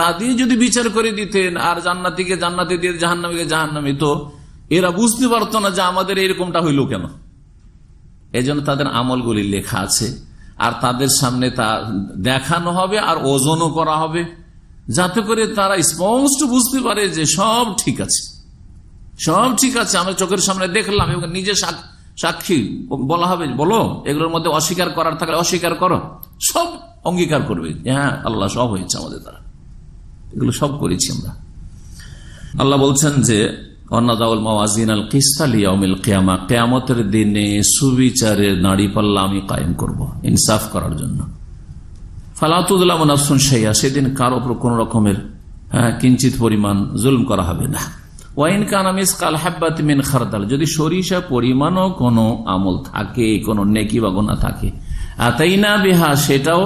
তা দিয়ে যদি বিচার করে দিতেন, আর জান্নাতিকে জান্নাতি দিয়ে জাহান্নামীকে জাহান্নামী, তো এরা বুঝতে পারতো না যে আমাদের এরকমটা হইল কেন। এই তাদের আমলগুলি লেখা আছে, আর তাদের সামনে তা দেখানো হবে আর ওজনও করা হবে, যাতে করে তারা স্পষ্ট বুঝতে পারে যে সব ঠিক আছে। সব ঠিক আছে, আমরা চোখের সামনে দেখলাম এবং নিজে সাক্ষী বলা হবে, বলো, এগুলোর মধ্যে অস্বীকার করার থাকলে অস্বীকার করো। সব অঙ্গীকার করবে হ্যাঁ আল্লাহ সব হয়েছে আমাদের দ্বারা। এগুলো সব করেছি আমরা। আল্লাহ বলছেন যে কেয়ামতের দিনে সুবিচারের নাড়ি পাল্লা আমি কায়েম করব, ইনসাফ করার জন্য। ফালাতুদ্লাম নাফসুন সাইয়া সেদিন কার ওপর কোন রকমের হ্যাঁ কিঞ্চিত পরিমাণ জুলম করা হবে না। ওয়াইন কানামিস কাল হাব্বাত মিন যদি সরিষা পরিমাণও কোনো আমল থাকে, কোনো নেকি বা গোনা থাকে তাই না বিহা, সেটাও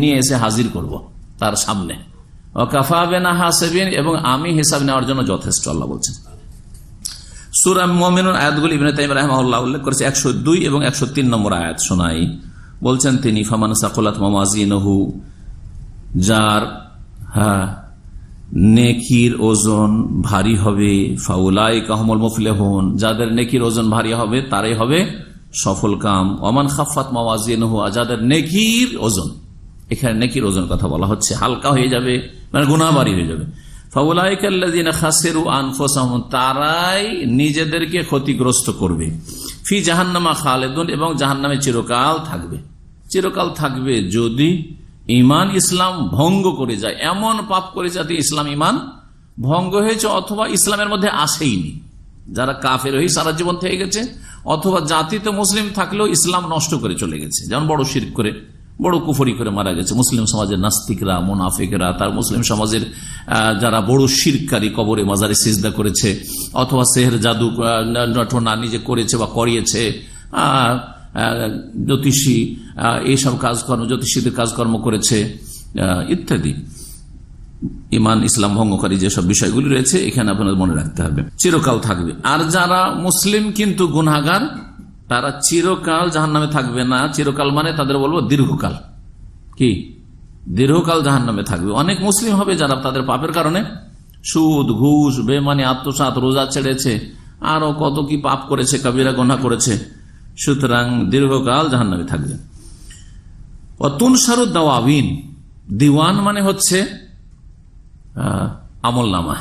নিয়ে এসে হাজির করব তার সামনে। কাফা বেনা হাসেবিন, এবং আমি হিসাব নেওয়ার জন্য যথেষ্ট, আল্লাহ বলছেন। সুরা মমিন আয়াতগুলি ইবিন তাইম রাহমাল্লাহ উল্লেখ করেছে, একশো দুই এবং একশো তিন নম্বর আয়াত শোনাই। বলছেন তিনি, ফামান সাকুলাত মামাজিনহু, যার হ্যাঁ নেকির ওজন ভারী হবে ফাউলাই কাহমল মুফলেহন, যাদের নেকির ওজন ভারী হবে, তারাই হবে সফল কাম। অমান খাফাত মাওয়াজিনহু যাদের নেকির ওজন, এখানে নেকির ওজন কথা বলা হচ্ছে, হালকা হয়ে যাবে মানে গুণাবাড়ি হয়ে যাবে। তারাই নিজেদেরকে ক্ষতিগ্রস্ত করবে। ফি জাহান্নামা খালেদুন, এবং জাহান্নামে চিরকাল থাকবে। চিরকাল থাকবে যদি ইমান ইসলাম ভঙ্গ করে যায়। এমন পাপ করে যাতে ইসলাম ইমান ভঙ্গ হয়েছে, অথবা ইসলামের মধ্যে আসেইনি। যারা কাফের হয়ে সারা জীবন থেকে গেছে, অথবা জাতিতে মুসলিম থাকলেও ইসলাম নষ্ট করে চলে গেছে। যেমন বড় শির করে। বড় কুফরি করে মারা গেছে। মুসলিম সমাজের নাস্তিকরা, মোনাফিকরা, তার মুসলিম সমাজের যারা বড় শিরকারী কবরে মাজারে সিজদা করেছে, অথবা সেহের জাদু নটনা নিজে করেছে বা করিয়েছে জ্যোতিষী এইসব কাজকর্ম, জ্যোতিষীদের কাজকর্ম করেছে ইত্যাদি। ইমান ইসলাম ভঙ্গকারী যেসব বিষয়গুলি রয়েছে, এখানে আপনাদের মনে রাখতে হবে। চিরকাল থাকবে। আর যারা মুসলিম কিন্তু গুনাগার তারা চিরকাল জাহান নামে থাকবে না। চিরকাল মানে তাদের বলব দীর্ঘকাল। কি? দীর্ঘকাল জাহান নামে থাকবে। অনেক মুসলিম হবে যারা তাদের পাপের কারণে সুদ, ঘুষ বেমানি আত্মসাত রোজা ছেড়েছে, আরও কত কি পাপ করেছে, কবিরা গোনা করেছে। সুতরাং দীর্ঘকাল জাহান নামে থাকবে। অতুন সারু দাওয়াবিন। দিওয়ান মানে হচ্ছে আমল নামা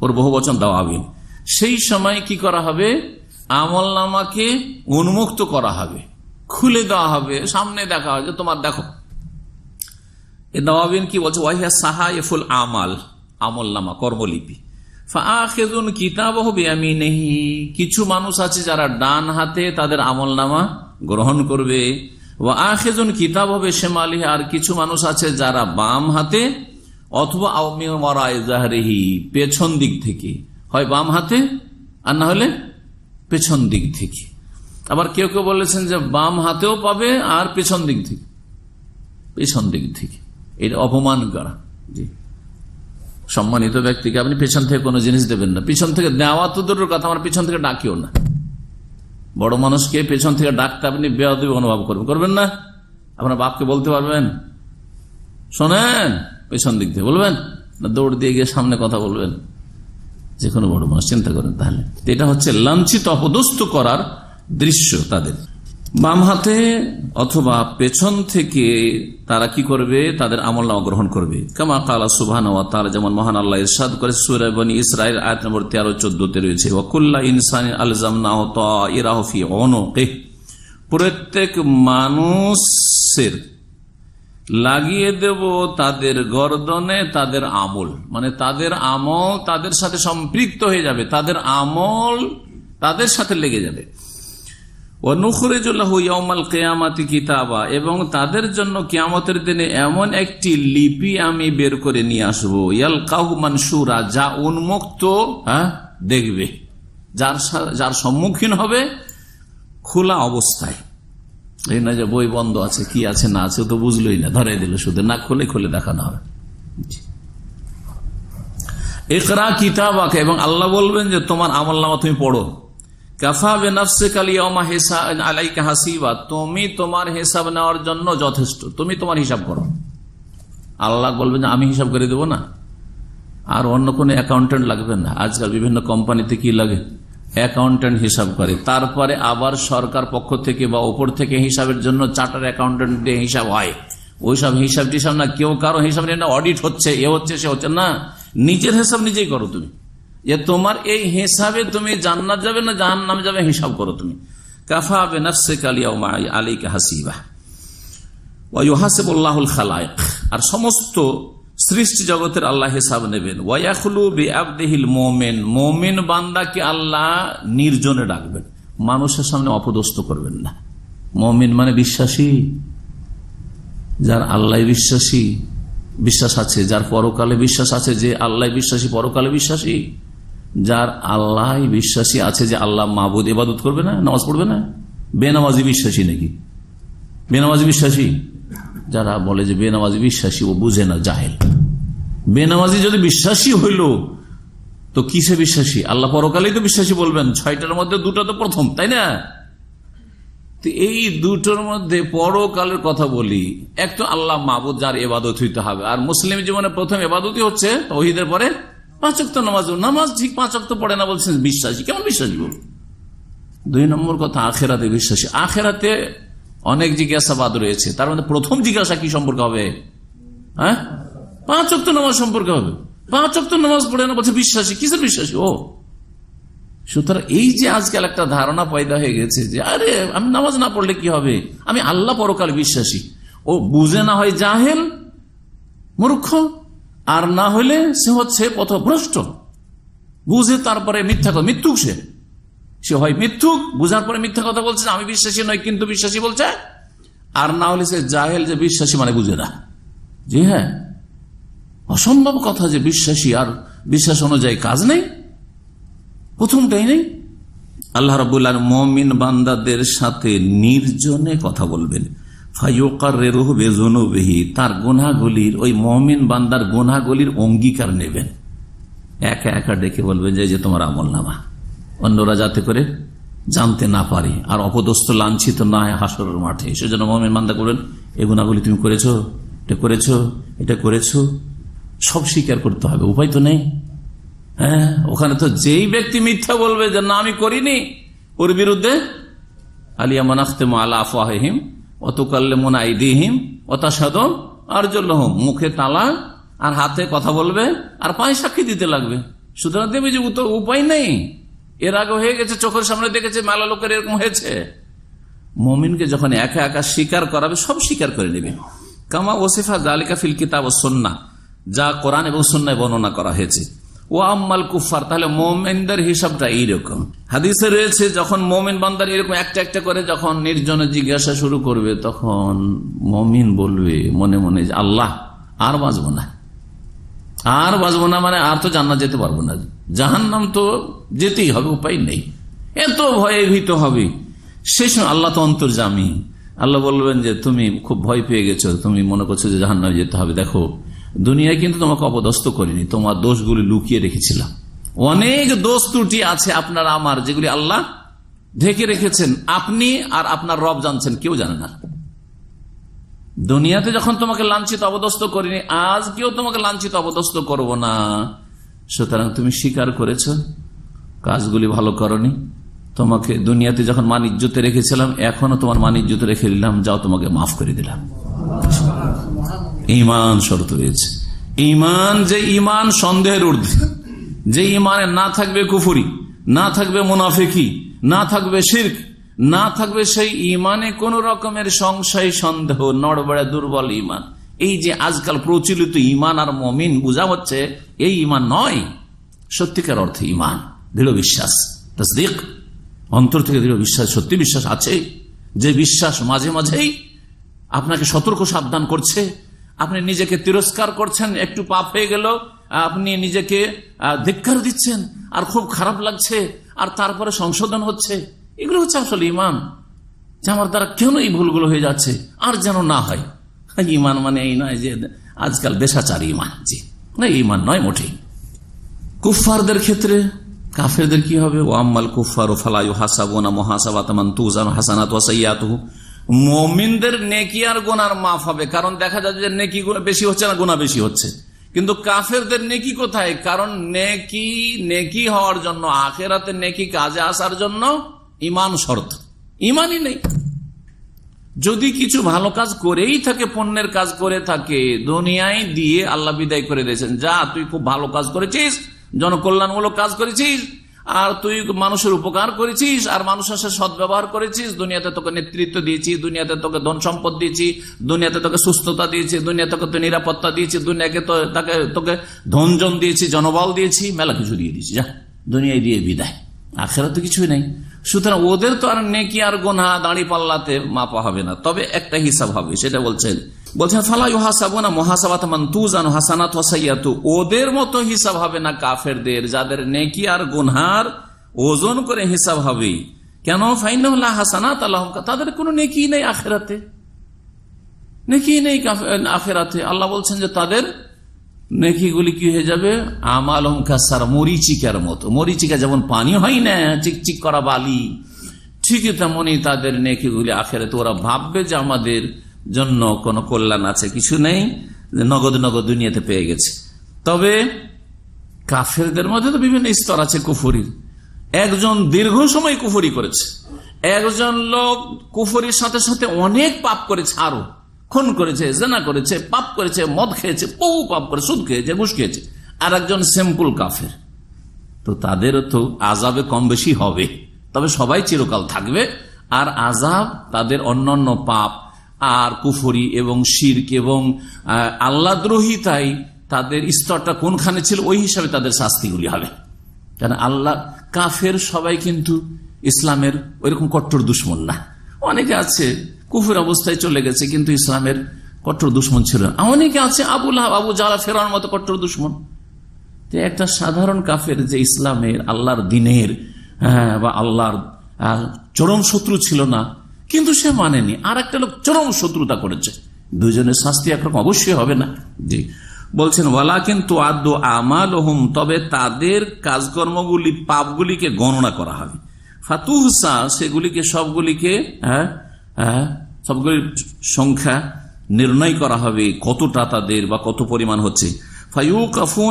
ওর বহু বচন দাওয়াবিন। সেই সময় কি করা হবে? আমল নামাকে উন্মুক্ত করা হবে। খুলে দেওয়া হবে, সামনে দেখা হবে তোমার দেখো। এ দাওয়াবিন কি বলছে? ওয়াহিয়া সাহা এফুল আমাল, আমল নামা, কর্মলিপি। কিছু মানুষ আছে যারা ডান হাতে তাদের আমল নামা গ্রহণ করবে। ও আখেজন কিতাব হবে শেমালি আর কিছু মানুষ আছে যারা বাম হাতে, অথবা জাহরেহি, পেছন দিক থেকে। হয় বাম হাতে আর না হলে পেছন দিক থেকে। আবার কেউ কেউ বলেছেন যে বাম হাতেও পাবে আর পেছন দিক থেকে। পেছন দিক থেকে। এটা অপমান করা। জি। সম্মানিত ব্যক্তিকে আপনি পেছন থেকে কোনো জিনিস দেবেন না। পিছন থেকে দেওয়া তো দূরের কথা, আমার পিছন থেকে ডাকিও না। বড় মানুষকে পেছন থেকে ডাকতে আপনি বেয়াদবি অনুভব করবেন। করবেন না? আপনার বাপকে বলতে পারবেন? শোনেন, পেছন দিক থেকে বলবেন? না দৌড় দিয়ে গিয়ে সামনে কথা বলবেন? যে কোনো বড় মানুষ, চিন্তা করেন তাহলে। এটা হচ্ছে লাঞ্ছিত, অপদস্থ করার দৃশ্য তাদের। বাম হাতে অথবা পেছন থেকে তারা কি করবে? তাদের আমল নামা গ্রহণ করবে। কামা কালা সুবাহান তারা যেমন মহান আল্লাহ ইরশাদ করে সুরাবনী ইসরায়েল আয়াত নম্বর তেরো চোদ্দতে রয়েছে ওকুল্লা ইনসান আলজাম ইরাহফি অনকে প্রত্যেক মানুষের লাগিয়ে দেব তাদের গর্দনে তাদের আমল। মানে তাদের আমল তাদের সাথে সম্পৃক্ত হয়ে যাবে। তাদের আমল তাদের সাথে লেগে যাবে। কিতাবা। এবং তাদের জন্য কিয়ামতের দিনে এমন একটি লিপি আমি বের করে নিয়ে আসব। ইয়াল কাহু মানসুরা, যা উন্মুক্ত হ্যাঁ দেখবে। যার যার সম্মুখীন হবে খোলা অবস্থায়। এই না যে বই বন্ধ আছে, কি আছে, না আছে তো বুঝলোই না, ধরাই দিল শুধু না খুলে খুলে দেখানো হবে। একরা কিতাবাকে, এবং আল্লাহ বলবেন যে, তোমার আমল নামা তুমি পড়ো। কাফা বেনাফসে কালিয়ামা হেসা আলাইকা হাসিবা, তুমি তোমার হিসাব নেওয়ার জন্য যথেষ্ট। তুমি তোমার হিসাব করো। আল্লাহ বলবেন আমি হিসাব করে দেবো না? আর অন্য কোনো অ্যাকাউন্টেন্ট লাগবে না। আজকাল বিভিন্ন কোম্পানিতে কি লাগে? অ্যাকাউন্টেন্ট হিসাব করে। তারপরে আবার সরকার পক্ষ থেকে বা ওপর থেকে হিসাবের জন্য চার্টার অ্যাকাউন্টেন্ট দিয়ে হিসাব হয়। ওইসব হিসাব টিসাব না, কেউ কারও হিসাব নিয়ে না, অডিট হচ্ছে, এ হচ্ছে, সে হচ্ছে, না। নিজের হিসাব নিজেই করো তুমি। যে তোমার এই হিসাবে তুমি জান্নাত যাবে না জাহান নামে যাবে, হিসাব করো তুমি। কাফা আলীকে হাসিবা। আর সমস্ত সৃষ্টি জগতের আল্লাহ হিসাব নেবেন। ওয়াইয়াখলু বি আবদেহিল মোমেন। মোমেন বান্দাকে আল্লাহ নির্জনে ডাকবেন। মানুষের সামনে অপদস্থ করবেন না। মমিন মানে বিশ্বাসী। যার আল্লাহ বিশ্বাসী, বিশ্বাস আছে। যার পরকালে বিশ্বাস আছে যে আল্লাহ বিশ্বাসী, পরকালে বিশ্বাসী। যার আল্লাহ বিশ্বাসী আছে যে আল্লাহ মাহবুদ ইবাদত করবে না, নামাজ পড়বে না। বেনামাজি বিশ্বাসী নাকি? বেনামাজি বিশ্বাসী? যারা বলে যে বেনামাজি বিশ্বাসী, ও বুঝে না, জাহেল। বেনামাজি যদি বিশ্বাসী হইল, তো কিসে বিশ্বাসী? আল্লাহ পরকালেই তো বিশ্বাসী বলবেন, ছয়টার মধ্যে দুটো তো প্রথম, তাই না? তো এই দুটোর মধ্যে পরকালের কথা বলি, এক তো আল্লাহ মাহবুদ যার এবাদত হইতে হবে, আর মুসলিম জীবনে প্রথম এবাদতই হচ্ছে তহিদের পরে পাঁচক্ত নামাজ নামাজ ঠিক পাঁচক্ত পড়ে না বলছেন, বিশ্বাসী, কেমন বিশ্বাসী বল দুই নম্বর কথা, আখেরাতে বিশ্বাসী। আখেরাতে অনেক জিজ্ঞাসাবাদ রয়েছে, তার মধ্যে প্রথম জিজ্ঞাসা কি সম্পর্ক হবে? হ্যাঁ? পাঁচ অক্ত নামাজ সম্পর্কে হবে। পাঁচ অক্ত নামাজ পড়ে না, বলছে বিশ্বাসী, কিসের বিশ্বাসী? ও। সুতরাং এই যে আজকাল একটা ধারণা পয়দা হয়ে গেছে যে, আরে, আমি নামাজ না পড়লে কি হবে? আমি আল্লাহ পরকাল বিশ্বাসী। ও বুঝে না হয় জাহেল, মূর্খ, আর না হলে সে হচ্ছে পথভ্রষ্ট। বুঝে তারপরে মিথ্যা কথা, মিথ্যুক সে। সে হয় মিথ্যুক, বুঝার পরে মিথ্যা কথা বলছে আমি বিশ্বাসী নয় কিন্তু বিশ্বাসী বলছে, আর না হলে সে জাহেল যে বিশ্বাসী মানে বুঝে না। জি হ্যাঁ। অসম্ভব কথা যে বিশ্বাসী আর বিশ্বাস অনুযায়ী কাজ নেই। প্রথমটাই নেই। আল্লাহ রবুল্লাহ মমিন বান্দাদের সাথে নির্জনে কথা বলবেন। তার গোনাগুলির ওই মমিন বান্দার গোনাগুলির অঙ্গীকার নেবেন। একা একা ডেকে বলবেন যে তোমার আমল নামা অন্যরা যাতে করে জানতে না পারে আর অপদস্থ লাঞ্ছিত না হয় হাসরের মাঠে। সেজন্য মমিন বান্দা করবেন এই গুণাগুলি তুমি করেছ, এটা করেছ এটা করেছ। সব স্বীকার করতে হবে, উপায় তো নেই। হ্যাঁ? ওখানে তো যেই ব্যক্তি মিথ্যা বলবে যে, না, আমি করিনি, ওর বিরুদ্ধে আলিয়া মনাখতেম আলা আফাহিম অতকাল্লে মন আইদিহিম অতাসাদম আর জল্লহম মুখে তালা আর হাতে কথা বলবে আর পায়ে সাক্ষী দিতে লাগবে। সুতরাং দেবে যে উপায় নেই। এর আগে হয়ে গেছে, চোখের সামনে দেখেছে, মেলা লোকের এরকম হয়েছে। মমিনকে যখন একা একা স্বীকার করাবে, সব স্বীকার করে নেবে। কামা ওসিফা জালিকা ফিল কিতাব সন্না যা কোরআন এবং সন্ন্যায় বর্ণনা করা হয়েছে। ও আম্মাল কুফার তাহলে মোমেনদের হিসাবটা এইরকম। হাদিসে রয়েছে, যখন মোমিন বান্দার এরকম একটা একটা করে যখন নির্জনে জিজ্ঞাসা শুরু করবে, তখন মমিন বলবে, মনে মনে আল্লাহ, আর বাঁচবো না। আর বাঁচবো না মানে আর তো জান্নাত যেতে পারব না। জাহান নাম তো যেতেই হবে, উপায় নেই। এত ভয়ে ভীত হবে। সে সময় আল্লাহ তো অন্তর্জামী। আল্লাহ বলবেন যে, তুমি খুব ভয় পেয়ে গেছো, তুমি মনে করছ যে জাহান নামে যেতে হবে। দেখো দুনিয়ায় কিন্তু তোমাকে অপদস্থ করিনি, তোমার দোষগুলি লুকিয়ে রেখেছিলাম। অনেক দোষ ত্রুটি আছে আপনার, আমার, যেগুলি আল্লাহ ঢেকে রেখেছেন। আপনি আর আপনার রব জানছেন, কেউ জানে না। দুনিয়াতে যখন তোমাকে লাঞ্ছিত অবদস্ত করিনি, আজ কেউ তোমাকে লাঞ্ছিত অবদস্ত করব না। সুতরাং তুমি স্বীকার করেছ, কাজগুলি ভালো করনি। তোমাকে দুনিয়াতে যখন মান ইজ্জতে রেখেছিলাম, এখনও তোমার মান ইজ্জতে রেখে দিলাম, যাও তোমাকে মাফ করে দিলাম। ইমান শর্ত রয়েছে। ইমান যে ইমান সন্দেহের ঊর্ধ্বে, যে ইমানে না থাকবে কুফুরি, না থাকবে মুনাফিকি, না থাকবে শির্ক, না থাকবে সেই ইমানে কোন রকমের সংশয়, সন্দেহ, নড়বড়ে, দুর্বল ইমান। এই যে আজকাল প্রচলিত ইমান আর মমিন বোঝা হচ্ছে, এই ইমান নয়, সত্যিকার অর্থে ইমান, দৃঢ় বিশ্বাস অন্তর থেকে দৃঢ় বিশ্বাস, সত্যি বিশ্বাস আছে যে বিশ্বাস মাঝে মাঝেই আপনাকে সতর্ক সাবধান করছে। আপনি নিজেকে তিরস্কার করছেন একটু পাপ হয়ে গেল আপনি নিজেকে আহ, ধিক্কার দিচ্ছেন আর খুব খারাপ লাগছে আর তারপরে সংশোধন হচ্ছে। এগুলো হচ্ছে আসলে ইমান যে আমার দ্বারা কেন এই ভুলগুলো হয়ে যাচ্ছে আর যেন না হয়। (laughs) ইমান মানে এই নয় যে আজকাল দেশাচার ইমান জি। না ইমান নয় মোটেই। কুফফারদের ক্ষেত্রে কাফেরদের কি হবে? ও আম্মাল কুফার ও ফালায়ু হাসাবুনা মহাসাবাতামান তুজান হাসানাত মুমিনদের নেকি আর গোনার মাফ হবে। কারণ দেখা যাচ্ছে যে নেকি গুনাহ বেশি হচ্ছে না গোনা বেশি হচ্ছে। কিন্তু কাফেরদের নেকি কোথায়? কারণ নেকি নেকি হওয়ার জন্য, আখেরাতে নেকি কাজে আসার জন্য ইমান শর্ত। ইমানই নেই। যদি কিছু ভালো কাজ করেই থাকে, পণ্যের কাজ করে থাকে, দুনিয়ায় দিয়ে আল্লাহ বিদায় করে দিয়েছেন, যা, তুই খুব ভালো কাজ করেছিস, জনকল্যাণমূলক কাজ করেছিস আর তুই মানুষের উপকার করেছিস, আর মানুষের সাথে সদ্ব্যবহার করেছিস, দুনিয়াতে তোকে নেতৃত্ব দিয়েছি, দুনিয়াতে তোকে ধন সম্পদ দিয়েছি, দুনিয়াতে তোকে সুস্থতা দিয়েছি, দুনিয়াতে তোকে নিরাপত্তা দিয়েছি, দুনিয়াকে তাকে তোকে ধনজন দিয়েছি, জনবল দিয়েছি, মেলা কিছু দিয়ে দিয়েছি। যা, দুনিয়ায় দিয়ে বিদায়। আখেরা তো কিছুই নেই। সুতরাং ওদের তো আর নেকি আর গোনা দাঁড়ি পাল্লাতে মাপা হবে না। তবে একটা হিসাব হবে, সেটা বলছেন বলছেন ফালাই হাসাবনা মহাসাবাতমান তুজান হাসানাত হাসাইয়াতু ওদের মতো হিসাব হবে না কাফেরদের, যাদের নেকি আর গুনহার ওজন করে হিসাব হবে। কেন? ফাইনাল্লাহ হাসানাত আল্লাহ। তাদের কোনো নেকি নেই আখেরাতে। নেকি নেই আখেরাতে। আল্লাহ বলছেন যে, তাদের নেকিগুলি কি হয়ে যাবে? আমাল কাসার, মরিচিকার মতো। মরিচিকা যেমন পানি হয় না, চিকচিক করা বালি, ঠিকই তেমনই তাদের নেকিগুলি আখেরে তো ওরা ভাববে যে আমাদের জন্য কোনো কল্যাণ আছে, কিছু নেই নগদ নগদ দুনিয়াতে পেয়ে গেছে। তবে কাফেরদের মধ্যে তো বিভিন্ন স্তর আছে কুফুরির। একজন দীর্ঘ সময় কুফুরি করেছে। একজন লোক কুফুরির সাথে সাথে অনেক পাপ করেছে আরও খুন করেছে, জেনা করেছে, পাপ করেছে, মদ খেয়েছে, বহু পাপ করে, সুদ খেয়েছে, ঘুষ খেয়েছে। আর একজন সিম্পল কাফের। তো তাদেরও তো আজাবে কম বেশি হবে। তবে সবাই চিরকাল থাকবে। আর আজাব তাদের অন্যান্য পাপ আর কুফরি এবং শির্ক এবং আল্লাদ্রোহিতাই তাদের স্তরটা কোনখানে ছিল ওই হিসাবে তাদের শাস্তিগুলি হবে। কেন আল্লাহ কাফের সবাই কিন্তু ইসলামের ওইরকম কট্টর দুশ্মন না। অনেকে আছে কুফের অবস্থায় চলে গেছে কিন্তু ইসলামের কট্টর দুশ্মন ছিল না। অনেকে আছে আবুল আবু জালা ফেরার মতো কট্টর দুশ্মন। যে একটা সাধারণ কাফের যে ইসলামের আল্লাহর দিনের হ্যাঁ, বা আল্লাহর চরম শত্রু ছিল না কিন্তু সে মানেনি। আর একটা লোক চরম শত্রুতা করেছে। দুজনের শাস্তি একরকম অবশ্যই হবে না। জি। বলছেন ওয়ালা কিন্তু আদ্য আমাল তবে তাদের কাজকর্মগুলি, পাপগুলিকে গণনা করা হবে। ফাতুহসা, সেগুলিকে সবগুলিকে হ্যাঁ হ্যাঁ সবগুলির সংখ্যা নির্ণয় করা হবে, কতটা তাদের বা কত পরিমাণ হচ্ছে।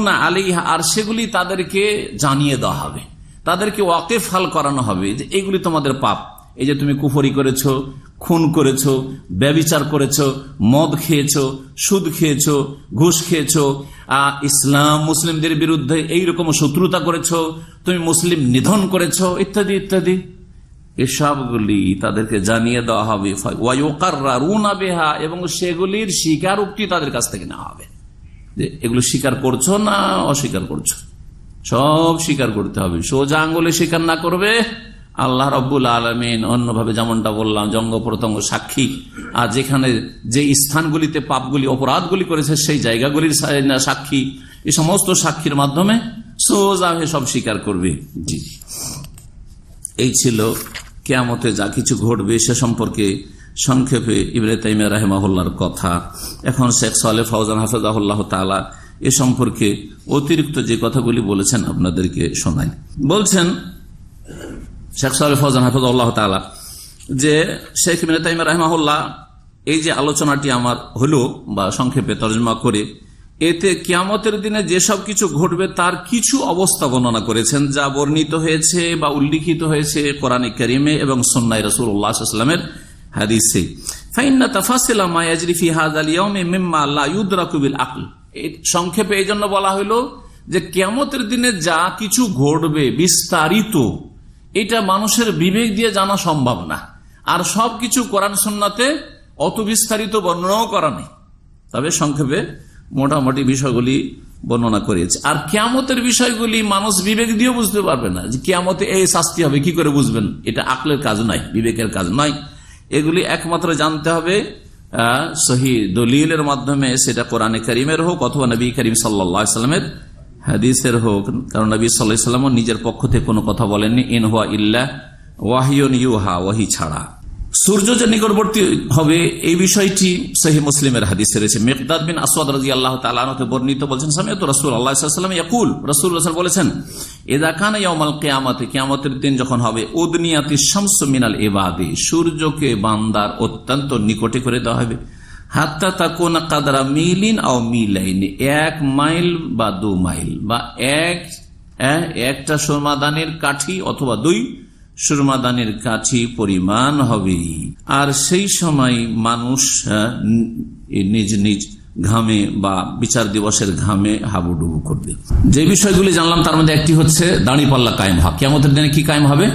আলিহা আর সেগুলি তাদেরকে জানিয়ে দেওয়া হবে। তাদেরকে ওয়াকেফ হাল করানো হবে যে এইগুলি তোমাদের পাপ এই যে তুমি কুফরি করেছ, খুন করেছ, ব্যবিচার করেছ, মদ খেয়েছো, সুদ খেয়েছো, ঘুষ খেয়েছো ইসলাম মুসলিমদের বিরুদ্ধে এইরকম শত্রুতা করেছ, তুমি মুসলিম নিধন করেছ, ইত্যাদি ইত্যাদি। এসবগুলি তাদেরকে জানিয়ে দেওয়া হবে। বেহা, এবং সেগুলির স্বীকার উক্তি তাদের কাছ থেকে নেওয়া হবে। যে এগুলো স্বীকার করছ না অস্বীকার করছ? সব স্বীকার করতে হবে। সোজা আঙ্গুলে স্বীকার না করবে আল্লাহ রব্বুল আলমিন অন্যভাবে যেমনটা বললাম, জঙ্গ প্রত্যঙ্গ সাক্ষী। আর যেখানে যে স্থানগুলিতে পাপগুলি, অপরাধগুলি করেছে, সেই জায়গাগুলির সাক্ষী। এই সমস্ত সাক্ষীর মাধ্যমে সোজা হয়ে সব স্বীকার করবে। জি। এই ছিল কেয়ামতে যা কিছু ঘটবে সে সম্পর্কে সংক্ষেপে ইবরে তাইমিয়া রাহেমাহুল্লার কথা। এখন শেখ সালে ফৌজান হাফেজাহুল্লাহ তালা এ সম্পর্কে অতিরিক্ত যে কথাগুলি বলেছেন আপনাদেরকে শোনাই। বলছেন শেখ সালে ফৌজান হাফেজাল্লাহ তালা যে শেখ ইবনে তাইমিয়া রাহেমাহুল্লাহ, এই যে আলোচনাটি আমার হলো বা সংক্ষেপে তর্জমা করে, এতে কিয়ামতের দিনে যেসব কিছু ঘটবে তার কিছু অবস্থা বর্ণনা করেছেন, যা বর্ণিত হয়েছে বা উল্লিখিত হয়েছে কোরআনে করিমে এবং সন্ন্যাই রসুল্লাহামের হাদিসে। ফাইন্না তাফাসিলা মায়াজরি ফি হাদাল ইয়াউমি মিম্মা লা ইউদরাকু বিল আকল। সংক্ষেপে এই জন্য বলা হলো যে কিয়ামতের দিনে যা কিছু ঘটবে বিস্তারিত এটা মানুষের বিবেক দিয়ে জানা সম্ভব না। আর সবকিছু কোরআন সন্নাতে অত বিস্তারিত বর্ণনাও করা নেই। তবে সংক্ষেপে মোটামুটি বিষয়গুলি বর্ণনা করেছে আর কেয়ামতের বিষয়গুলি মানুষ বিবেক দিয়ে বুঝতে পারবে না যে কেয়ামতে এই শাস্তি হবে, কি করে বুঝবেন? এটা আকলের কাজ নয়, বিবেকের কাজ নয়। এগুলি একমাত্র জানতে হবে সহি দলিলের মাধ্যমে সেটা কোরআনে করিমের হোক অথবা নবী করিম সাল্লা সাল্লামের হাদিসের হোক, কারণ নবী সাল্লাহ সাল্লাম নিজের পক্ষ থেকে কোনো কথা বলেননি, ইন হুয়া ইল্লা ওয়াহিয়ন ইউহা ওয়াহি ছাড়া। সূর্য যে নিকটবর্তী হবে, এই বিষয়টি সহি মুসলিমের হাদিসে রয়েছে। মেকদাদ বিন আসওয়াদ রাজি আল্লাহ তালাকে বর্ণিত বলছেন তো রসুল আল্লাহ সাল্লাম ইয়াকুল রসুল রসুল বলেছেন এদা খান ইয়ামাল কেয়ামতে কেয়ামতের দিন যখন হবে, উদনিয়াতি শামস মিনাল এবাদে সূর্যকে বান্দার অত্যন্ত নিকটে করে দেওয়া হবে। হাত্তা তাকুন কাদরা মিলিন আও মিলাইন এক মাইল বা দু মাইল বা এক হ্যাঁ, একটা সমাদানের কাঠি অথবা দুই সুরমাদানের কাঠি পরিমাণ হবে। আর সেই সময় মানুষ হ্যাঁ, নিজ নিজ ঘামে বা বিচার দিবসের ঘামে হাবুডুবু করবে। যে বিষয়গুলি জানলাম তার মধ্যে একটি হচ্ছে দাঁড়িপাল্লা কায়েম হওয়া। কেমতের দিনে কি কায়েম হবে?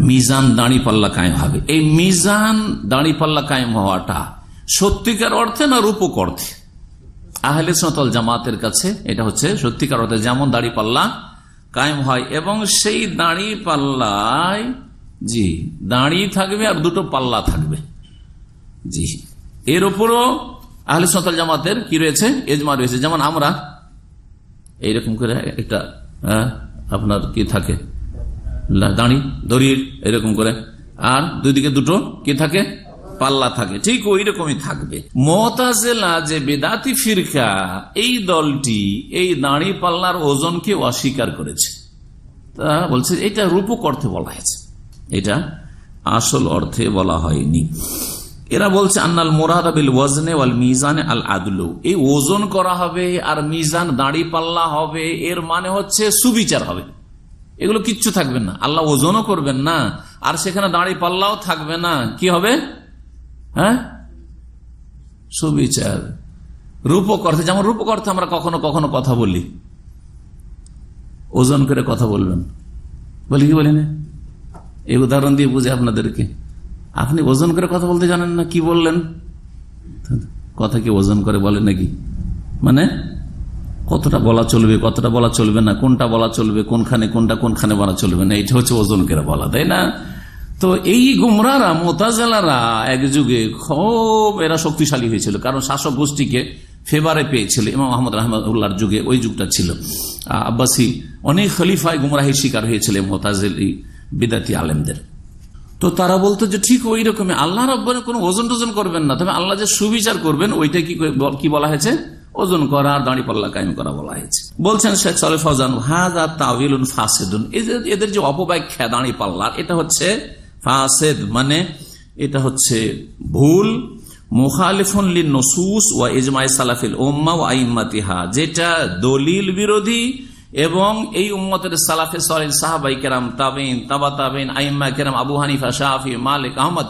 মিজান দাঁড়িপাল্লা কায়েম হবে। এই মিজান দাঁড়িপাল্লা কায়েম হওয়াটা সত্যিকার অর্থে না রূপক অর্থে? আহলে সতল জামাতের কাছে এটা হচ্ছে সত্যিকার অর্থে যেমন দাড়ি পাল্লা কায়েম হয় এবং সেই দাড়ি পাল্লায়, জি দাঁড়িয়ে থাকবে আর দুটো পাল্লা থাকবে। জি, এর উপরও আহলে সতল জামাতের কি রয়েছে? এজমা রয়েছে। যেমন আমরা, এইরকম করে একটা আপনার কি থাকে? দাঁড়ি দড়ির এরকম করে। আর দুই দিকে দুটো কি থাকে? পাল্লা থাকে, ঠিক ওই রকমই থাকবে। মতাজেলা যে বেদাতি ফিরকা, এই দলটি, এই দাঁড়ি পাল্লার ওজনকে অস্বীকার করেছে। তা বলছে, এটা রূপক অর্থে বলা হয়েছে। এটা আসল অর্থে বলা হয়নি। এরা বলছে, আন্নাল মোরাদাবিল ওয়াজনে ওয়াল মিজানে আল আদলু। এই ওজন করা হবে আর মিজান দাঁড়ি পাল্লা হবে, এর মানে হচ্ছে সুবিচার হবে। এগুলো কিচ্ছু থাকবে না। আল্লাহ ওজনও করবেন না, আর সেখানে দাঁড়ি পাল্লাও থাকবে না। কি হবে? হ্যাঁ? সুবিচার। রূপক অর্থে যেমন রূপক অর্থে আমরা কখনো কখনো কথা বলি। ওজন করে কথা বলবেন। বলি কি বলি না এই উদাহরণ দিয়ে বুঝে আপনাদেরকে। আপনি ওজন করে কথা বলতে জানেন না, কি বললেন? কথা কি ওজন করে বলে নাকি? মানে কতটা বলা চলবে, কতটা বলা চলবে না, কোনটা বলা চলবে, কোনখানে কোনটা, কোনখানে বলা চলবে না, এটা হচ্ছে ওজন করে বলা, তাই না? তো এই গুমরারা মোতাজালারা এক যুগে খুব এরা শক্তিশালী হয়েছিল, কারণ শাসক গোষ্ঠীকে ফেভারে পেয়েছিল, ইমাম আহমদ রহমদুল্লাহর যুগে ওই যুগটা ছিল। আব্বাসী অনেক খলিফায় গুমরাহির শিকার হয়েছিল মোতাজেলি বিদাতি আলেমদের। তো তারা বলতো যে, ঠিক ওই রকমই, আল্লাহ রব্বানে কোনো ওজন টোজন করবেন না, তবে আল্লাহ যে সুবিচার করবেন, ওইটা কি কি বলা হয়েছে? ওজন করা আর দাঁড়ি পাল্লা কায়েম করা বলা হয়েছে। বলছেন শেখ সালে ফজান হাজা তাবিলুন ফাসেদুন। এদের- এদের যে অপব্যাখ্যা, দাঁড়ি পাল্লার, এটা হচ্ছে ফাসেদ মানে এটা হচ্ছে ভুল, মুখালিফুন লিন নসুস ওয়া ইজমাই সালাফিল উম্মা ওয়া আইম্মাতিহা, যেটা দলিল বিরোধী এবং এই উম্মতের সালাফে সলিন সাহাবাই কেরাম তাবিন তাবা তাবিন আইম্মা কেরাম, আবু হানিফা শাহি মালিক, আহমদ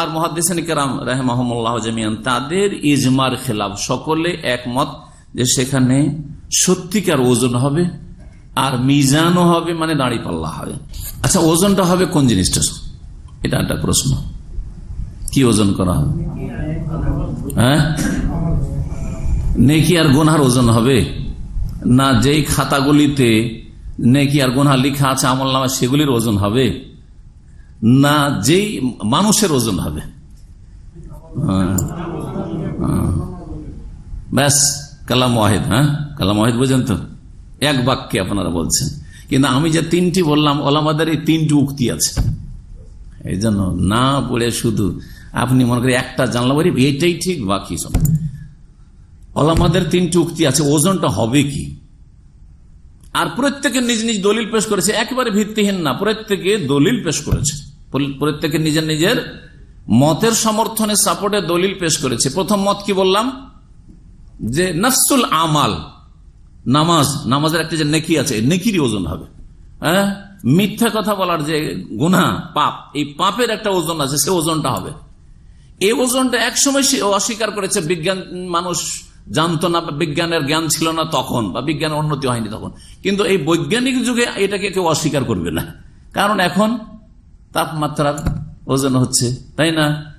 আর মহাদিসান কেরাম রাহমাহমুল্লাহ জামিয়ান তাদের ইজমার খেলাফ সকলে একমত যে সেখানে সত্যিকার ওজন হবে আর মিজানও হবে মানে দাঁড়ি পাল্লা হবে। আচ্ছা ওজনটা হবে কোন জিনিসটা এটা একটা প্রশ্ন। কি ওজন করা হবে? হ্যাঁ? নেকি আর গোনার ওজন হবে? না যেই খাতাগুলিতে নেকি আর গোনা লিখা আছে আমল নামা সেগুলির ওজন হবে? না যেই মানুষের ওজন হবে? হ্যাঁ, হ্যাঁ। ব্যাস কালাম ওয়াহেদ হ্যাঁ? কালাম ওয়াহেদ বোঝেন তো? এক বাক্যে আপনারা বলছেন। কিন্তু আমি যে তিনটি বললাম ওলামাদের এই তিনটি উক্তি আছে। এই জন্য না পড়ে শুধু আপনি মনে করেন একটা জানলা বলি এটাই ঠিক, বাকি সব। ওলামাদের তিনটি উক্তি আছে, ওজনটা হবে কি? আর প্রত্যেকে নিজ নিজ দলিল পেশ করেছে, একেবারে ভিত্তিহীন না, প্রত্যেকে দলিল পেশ করেছে। প্রত্যেকে নিজের নিজের মতের সমর্থনে সাপোর্টে দলিল পেশ করেছে। প্রথম মত কি বললাম? যে নফসুল আমাল, নামাজ, নামাজের একটা যে নেকি আছে, নেকিরই ওজন হবে। হ্যাঁ? মিথ্যা কথা বলার যে গুনা পাপ, এই পাপের একটা ওজন আছে, সে ওজনটা হবে। এই ওজনটা একসময় অস্বীকার করেছে, বিজ্ঞান, মানুষ জানতো না বিজ্ঞানের জ্ঞান ছিল না তখন, বা বিজ্ঞানের উন্নতি হয়নি তখন। কিন্তু এই বৈজ্ঞানিক যুগে এটাকে কেউ অস্বীকার করবে না। কারণ এখন তাপমাত্রার ওজন হচ্ছে, তাই না?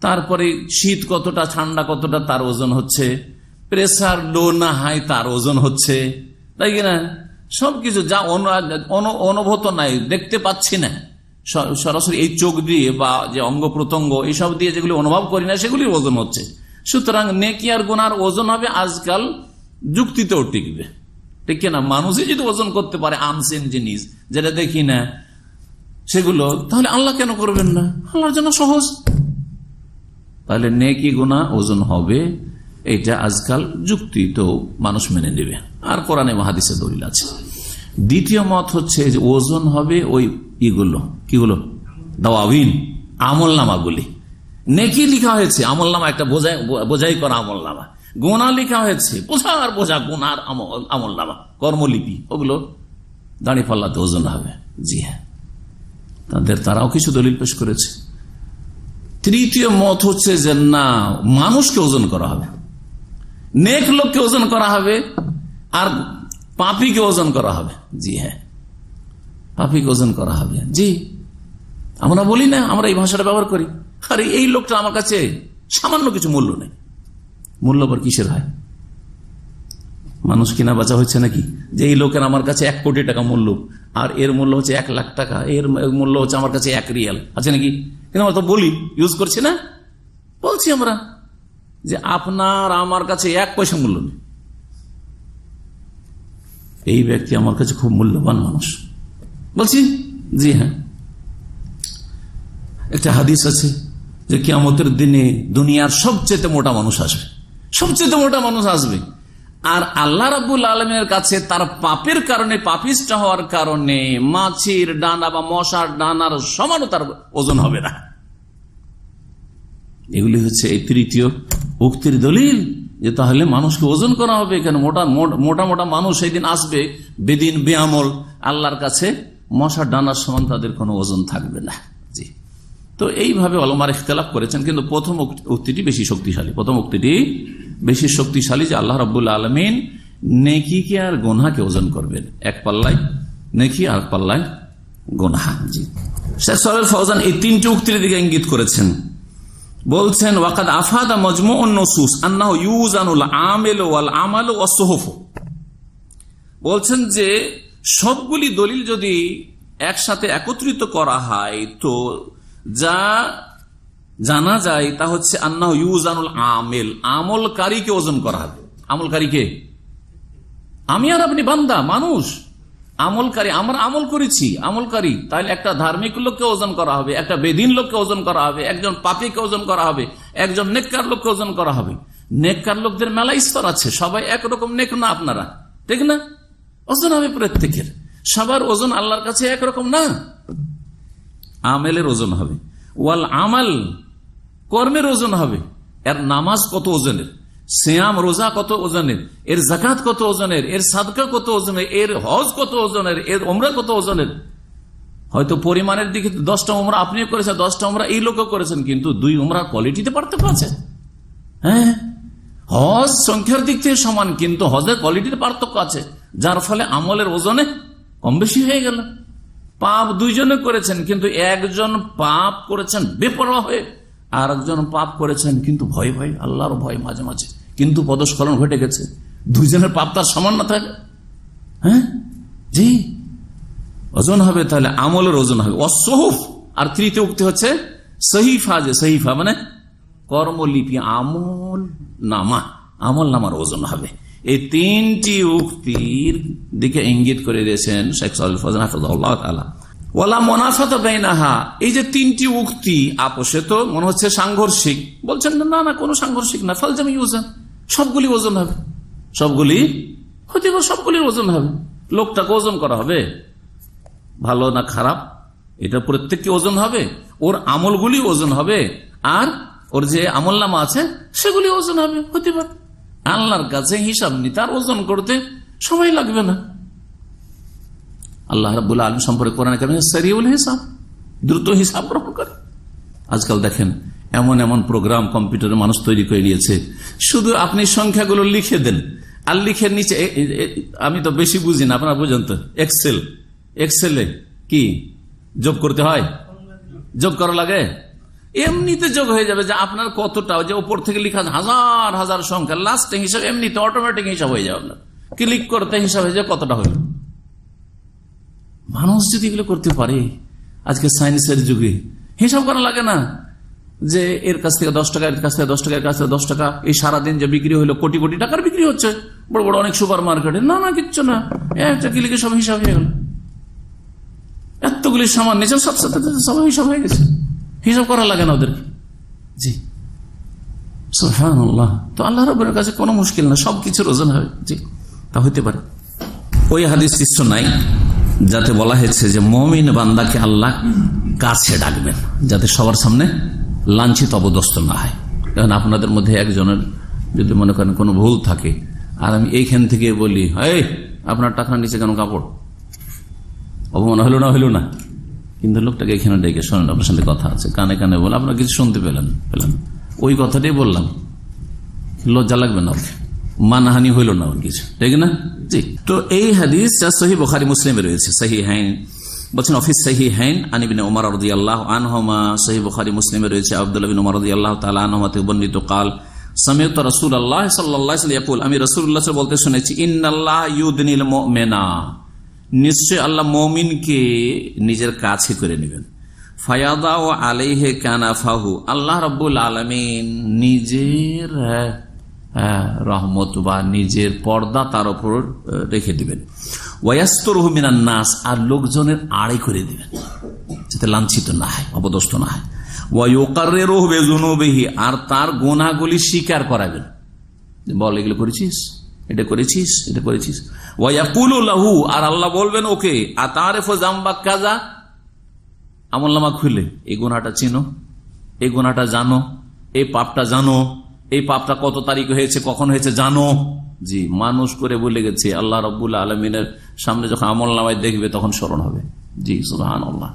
তারপরে শীত কতটা, ঠান্ডা কতটা, তার ওজন হচ্ছে। প্রেসার লো না হাই, তার ওজন হচ্ছে। তাই কিনা সবকিছু যা অনু- অনু- অনুভূত নাই, দেখতে পাচ্ছি না। সরাসরি এই চোখ দিয়ে বা যে অঙ্গ প্রত্যঙ্গ, এইসব দিয়ে যেগুলি অনুভব করি না, সেগুলির ওজন হচ্ছে। সুতরাং নেকি আর গুনার ওজন হবে আজকাল যুক্তিতেও টিকবে। ঠিক না মানুষই যদি ওজন করতে পারে আনসেন জিনিস, যেটা দেখি না, সেগুলো, তাহলে আল্লাহ কেন করবেন না? আল্লাহর জন্য সহজ। তাহলে নেকি গুণা ওজন হবে এটা আজকাল যুক্তি তো মানুষ মেনে নেবে। আর কোরআনে মহাদিসে দলিল আছে। দ্বিতীয় মত হচ্ছে যে ওজন হবে ওই ইগুলো। কিগুলো? দাওয়াবিন আমল নামাগুলি নেকি লিখা হয়েছে আমল নামা একটা বোঝাই বোঝাই করা আমল নামা গোনা লিখা হয়েছে, বোঝার বোঝা গোনার আমল নামা কর্মলিপি, ওগুলো দাঁড়িয়ে পাল্লাতে ওজন হবে। জি হ্যাঁ। তাদের তারাও কিছু দলিল পেশ করেছে। তৃতীয় মত হচ্ছে যে না, মানুষকে ওজন করা হবে। নেক লোককে ওজন করা হবে আর পাপিকে ওজন করা হবে। জি হ্যাঁ। পাপিকে ওজন করা হবে। জি। আমরা বলি না, আমরা এই ভাষাটা ব্যবহার করি। আরে এই লোকটা আমার কাছে সামান্য কিছু মূল্য নেই। মূল্য আবার কিসের হয়? মানুষ কিনা বাঁচা হচ্ছে নাকি? যে এই লোকের আমার কাছে এক কোটি টাকা মূল্য, আর এর মূল্য হচ্ছে এক লাখ টাকা, এর মূল্য হচ্ছে আমার কাছে এক রিয়াল। আছে নাকি? কিন্তু আমরা তো বলি ইউজ করছি না? বলছি আমরা। যে আপনার আমার কাছে এক পয়সা মূল্য নেই। এই ব্যক্তি আমার কাছে খুব মূল্যবান মানুষ। বলছি? জি হ্যাঁ। একটা হাদিস আছে যে কিয়ামতের দিনে দুনিয়ার সবচেয়ে মোটা মানুষ আসবে। সবচেয়ে মোটা মানুষ আসবে। আর আল্লাহ রাবুল আলমের কাছে তার পাপের কারণে, পাপিষ্ট হওয়ার কারণে মাছির ডানা বা মশার ডানার সমানও তার ওজন হবে না। এগুলি হচ্ছে এই তৃতীয় উক্তির দলিল যে তাহলে মানুষকে ওজন করা হবে কেন মোটা মোটা মোটা মানুষ সেই দিন আসবে, বেদিন, বেআমল, আল্লাহর কাছে মশার ডানার সমান তাদের কোনো ওজন থাকবে না। জি। তো এইভাবে অলমার ইখতলাফ করেছেন, কিন্তু প্রথম উক্তিটি বেশি শক্তিশালী। প্রথম উক্তিটি বেশি শক্তিশালী যে আল্লাহ রব্বুল্লা আলমিন নেকিকে আর গোনাকে ওজন করবেন। এক পাল্লায় নেকি আর পাল্লায় গোনা জি। শেখ সরেল ফৌজান এই তিনটি উক্তির দিকে ইঙ্গিত করেছেন। বলছেন, ওয়াকাদ আফাদা মজমু নসুস আন্না ইউজানুল আমেল ওয়াল আমাল ও সোহফ বলছেন যে, সবগুলি দলিল যদি একসাথে একত্রিত করা হয়, তো যা জানা যায় তা হচ্ছে আন্না ইউজানুল আমেল আমলকারীকে ওজন করা হবে। আমলকারীকে আমি আর আপনি বান্দা, মানুষ। আমলকারী, আমরা আমল করেছি, আমলকারী। তাহলে একটা ধার্মিক লোককে ওজন করা হবে, একটা বেদিন লোককে ওজন করা হবে, একজন পাপিকে ওজন করা হবে, একজন নেককার লোককে ওজন করা হবে। নেককার লোকদের মেলা স্তর আছে, সবাই একরকম নেক না আপনারা, ঠিক না? ওজন হবে প্রত্যেকের। সবার ওজন আল্লাহর কাছে একরকম না। আমেলের ওজন হবে। ওয়াল আমাল, কর্মের ওজন হবে। এর নামাজ কত ওজনের? শ্যাম রোজা কত ওজনের এর জাকাত কত ওজনের এর সাদকা কত ওজনের এর হজ কত ওজনের এর ওমরা কত ওজনের হয়তো পরিমাণের দিকে দশটা উমরা আপনিও করেছেন দশটা উমরা এই লোকও করেছেন কিন্তু দুই উমরার কোয়ালিটিতে পার্থক্য আছে হ্যাঁ হজ সংখ্যার দিক থেকে সমান কিন্তু হজের কোয়ালিটিতে পার্থক্য আছে যার ফলে আমলের ওজনে কম বেশি হয়ে গেল পাপ দুইজনে করেছেন কিন্তু একজন পাপ করেছেন বেপরোয়া হয়ে আর একজন পাপ করেছেন, কিন্তু ভয় ভয়, আল্লাহর ভয় মাঝে মাঝে। কিন্তু পদস্খলন ঘটে গেছে। দুইজনের পাপ তার সমান না থাকে হ্যাঁ? জি? ওজন হবে তাহলে আমলের ওজন হবে। অসহুফ! আর তৃতীয় উক্তি হচ্ছে সহিফা যে সহিফা মানে কর্মলিপি, আমল নামা, আমল নামার ওজন হবে। এই তিনটি উক্তির দিকে ইঙ্গিত করে দিয়েছেন শেখ সাল ফজান হাফিজাল্লাহ তালা ওয়ালা মোনাফাত বেনাহা এই যে তিনটি উক্তি আপোষে তো মনে হচ্ছে সাংঘর্ষিক। বলছেন, না না কোনো সাংঘর্ষিক না। ফালজামি ওজন। সবগুলি ওজন হবে। সবগুলি হতে সবগুলির ওজন হবে। লোকটাকে ওজন করা হবে। ভালো না খারাপ? এটা প্রত্যেককে ওজন হবে। ওর আমলগুলি ওজন হবে। আর ওর যে আমল নামা আছে, সেগুলি ওজন হবে। হতে পারে আল্লাহর কাছে হিসাব নিতে আর ওজন করতে সময় লাগবে না। আল্লাহ রাবুল আলম সম্পর্কে কোরআন সারিউল হিসাব দ্রুত হিসাব গ্রহণ করে। আজকাল দেখেন, এমন এমন প্রোগ্রাম কম্পিউটারে মানুষ তৈরি করে নিয়েছে। শুধু আপনি সংখ্যাগুলো লিখে দেন, আর লিখে নিচে আমি তো বেশি বুঝি না, আপনারা বুঝেন তো। এক্সেল এক্সেলে কি যোগ করতে হয়? যোগ করা লাগে? এমনিতে যোগ হয়ে যাবে যে আপনার কতটা, যে উপর থেকে লিখা হাজার হাজার সংখ্যা, লাস্টে হিসাব এমনিতে অটোমেটিক হিসাব হয়ে যাবে আপনার। ক্লিক করতে হিসাব হয়ে যাবে কতটা হইল মানুষ যদি এগুলো করতে পারে, আজকে সায়েন্সের যুগে, হিসাব করা লাগে না যে এর কাছ থেকে দশ টাকা, এর কাছ থেকে দশ টাকা, এর কাছ থেকে দশ টাকা, এই সারাদিন যে বিক্রি হলো, কোটি কোটি টাকার বিক্রি হচ্ছে। বড় বড় অনেক সুপার মার্কেটে। না না, কিচ্ছু না। একটা ক্লিকে সব হিসাব হয়ে গেল। এতগুলি সামান নিয়েছেন, সব সাথে সব হিসাব হয়ে গেছে। হিসাব করা লাগে না ওদেরকে। জি। সুবহানাল্লাহ। তো আল্লাহ রবের কাছে কোনো মুশকিল না সবকিছুর ওজন হবে জি, তা হইতে পারে। ওই হাদিস কিছু নাই যাতে বলা হয়েছে যে মমিন বান্দাকে আল্লাহ কাছে ডাকবেন, যাতে সবার সামনে লাঞ্ছিত অবদস্ত না হয়। কারণ আপনাদের মধ্যে একজনের যদি মনে করেন কোনো ভুল থাকে, আর আমি এইখান থেকে বলি এই আপনার টাকার নিচে কেন কাপড়? অপমান হলো না হলো না। কিন্তু লোকটাকে এখানে ডেকে শোনেন, আপনার সাথে কথা আছে, কানে কানে বলে, আপনার কিছু শুনতে পেলেন পেলেন। ওই কথাটাই বললাম। লজ্জা লাগবে না মানহানি হইল না কিছু, ঠিক না? জি। তো এই হাদিস সহি বোখারি মুসলিমে রয়েছে সহি হাইন, বলছেন, অফিস সহি হাইন আনিবিন ওমর রদি আল্লাহ আনহমা সহি বোখারি মুসলিমে রয়েছে আব্দুল বিন ওমর রদি আল্লাহ তালা আনহমাতে বর্ণিত, কাল সমেত রসুল আল্লাহ সাল্লাহ আমি রসুল্লাহ বলতে শুনেছি ইন্নআল্লাহ ইউদিন মেনা নিশ্চয় আল্লাহ মমিনকে নিজের কাছে করে নেবেন। ফায়াদা ও আলাইহে কানাফাহু আল্লাহ রব্বুল আলমিন নিজের রহমত বা নিজের পর্দা তার উপর রেখে দিবেন। ওয়াস্তর মিনান নাস, আর লোকজনের আড়ে করে দিবেন, যাতে লাঞ্ছিত না হয় অবদস্ত না হয়। ওয়াইকারের বেজুনবেহি আর তার গোনাগুলি স্বীকার করাবেন। বল, এগুলো করেছিস? এটা করেছিস? এটা করেছিস? ওয়াকুল লাহু, আর আল্লাহ বলবেন, ওকে আর তার জাম্বা কাজা আমল্লামা খুলে, এই গুণাটা চিনো, এই গুণাটা জানো, এই পাপটা জানো। এই পাপটা কত তারিখ হয়েছে, কখন হয়েছে জানো? জি, মানুষ করে বলে গেছে, আল্লাহ রব্বুল আলমিনের সামনে যখন আমল নামায় দেখবে তখন স্মরণ হবে। জি সুহান আল্লাহ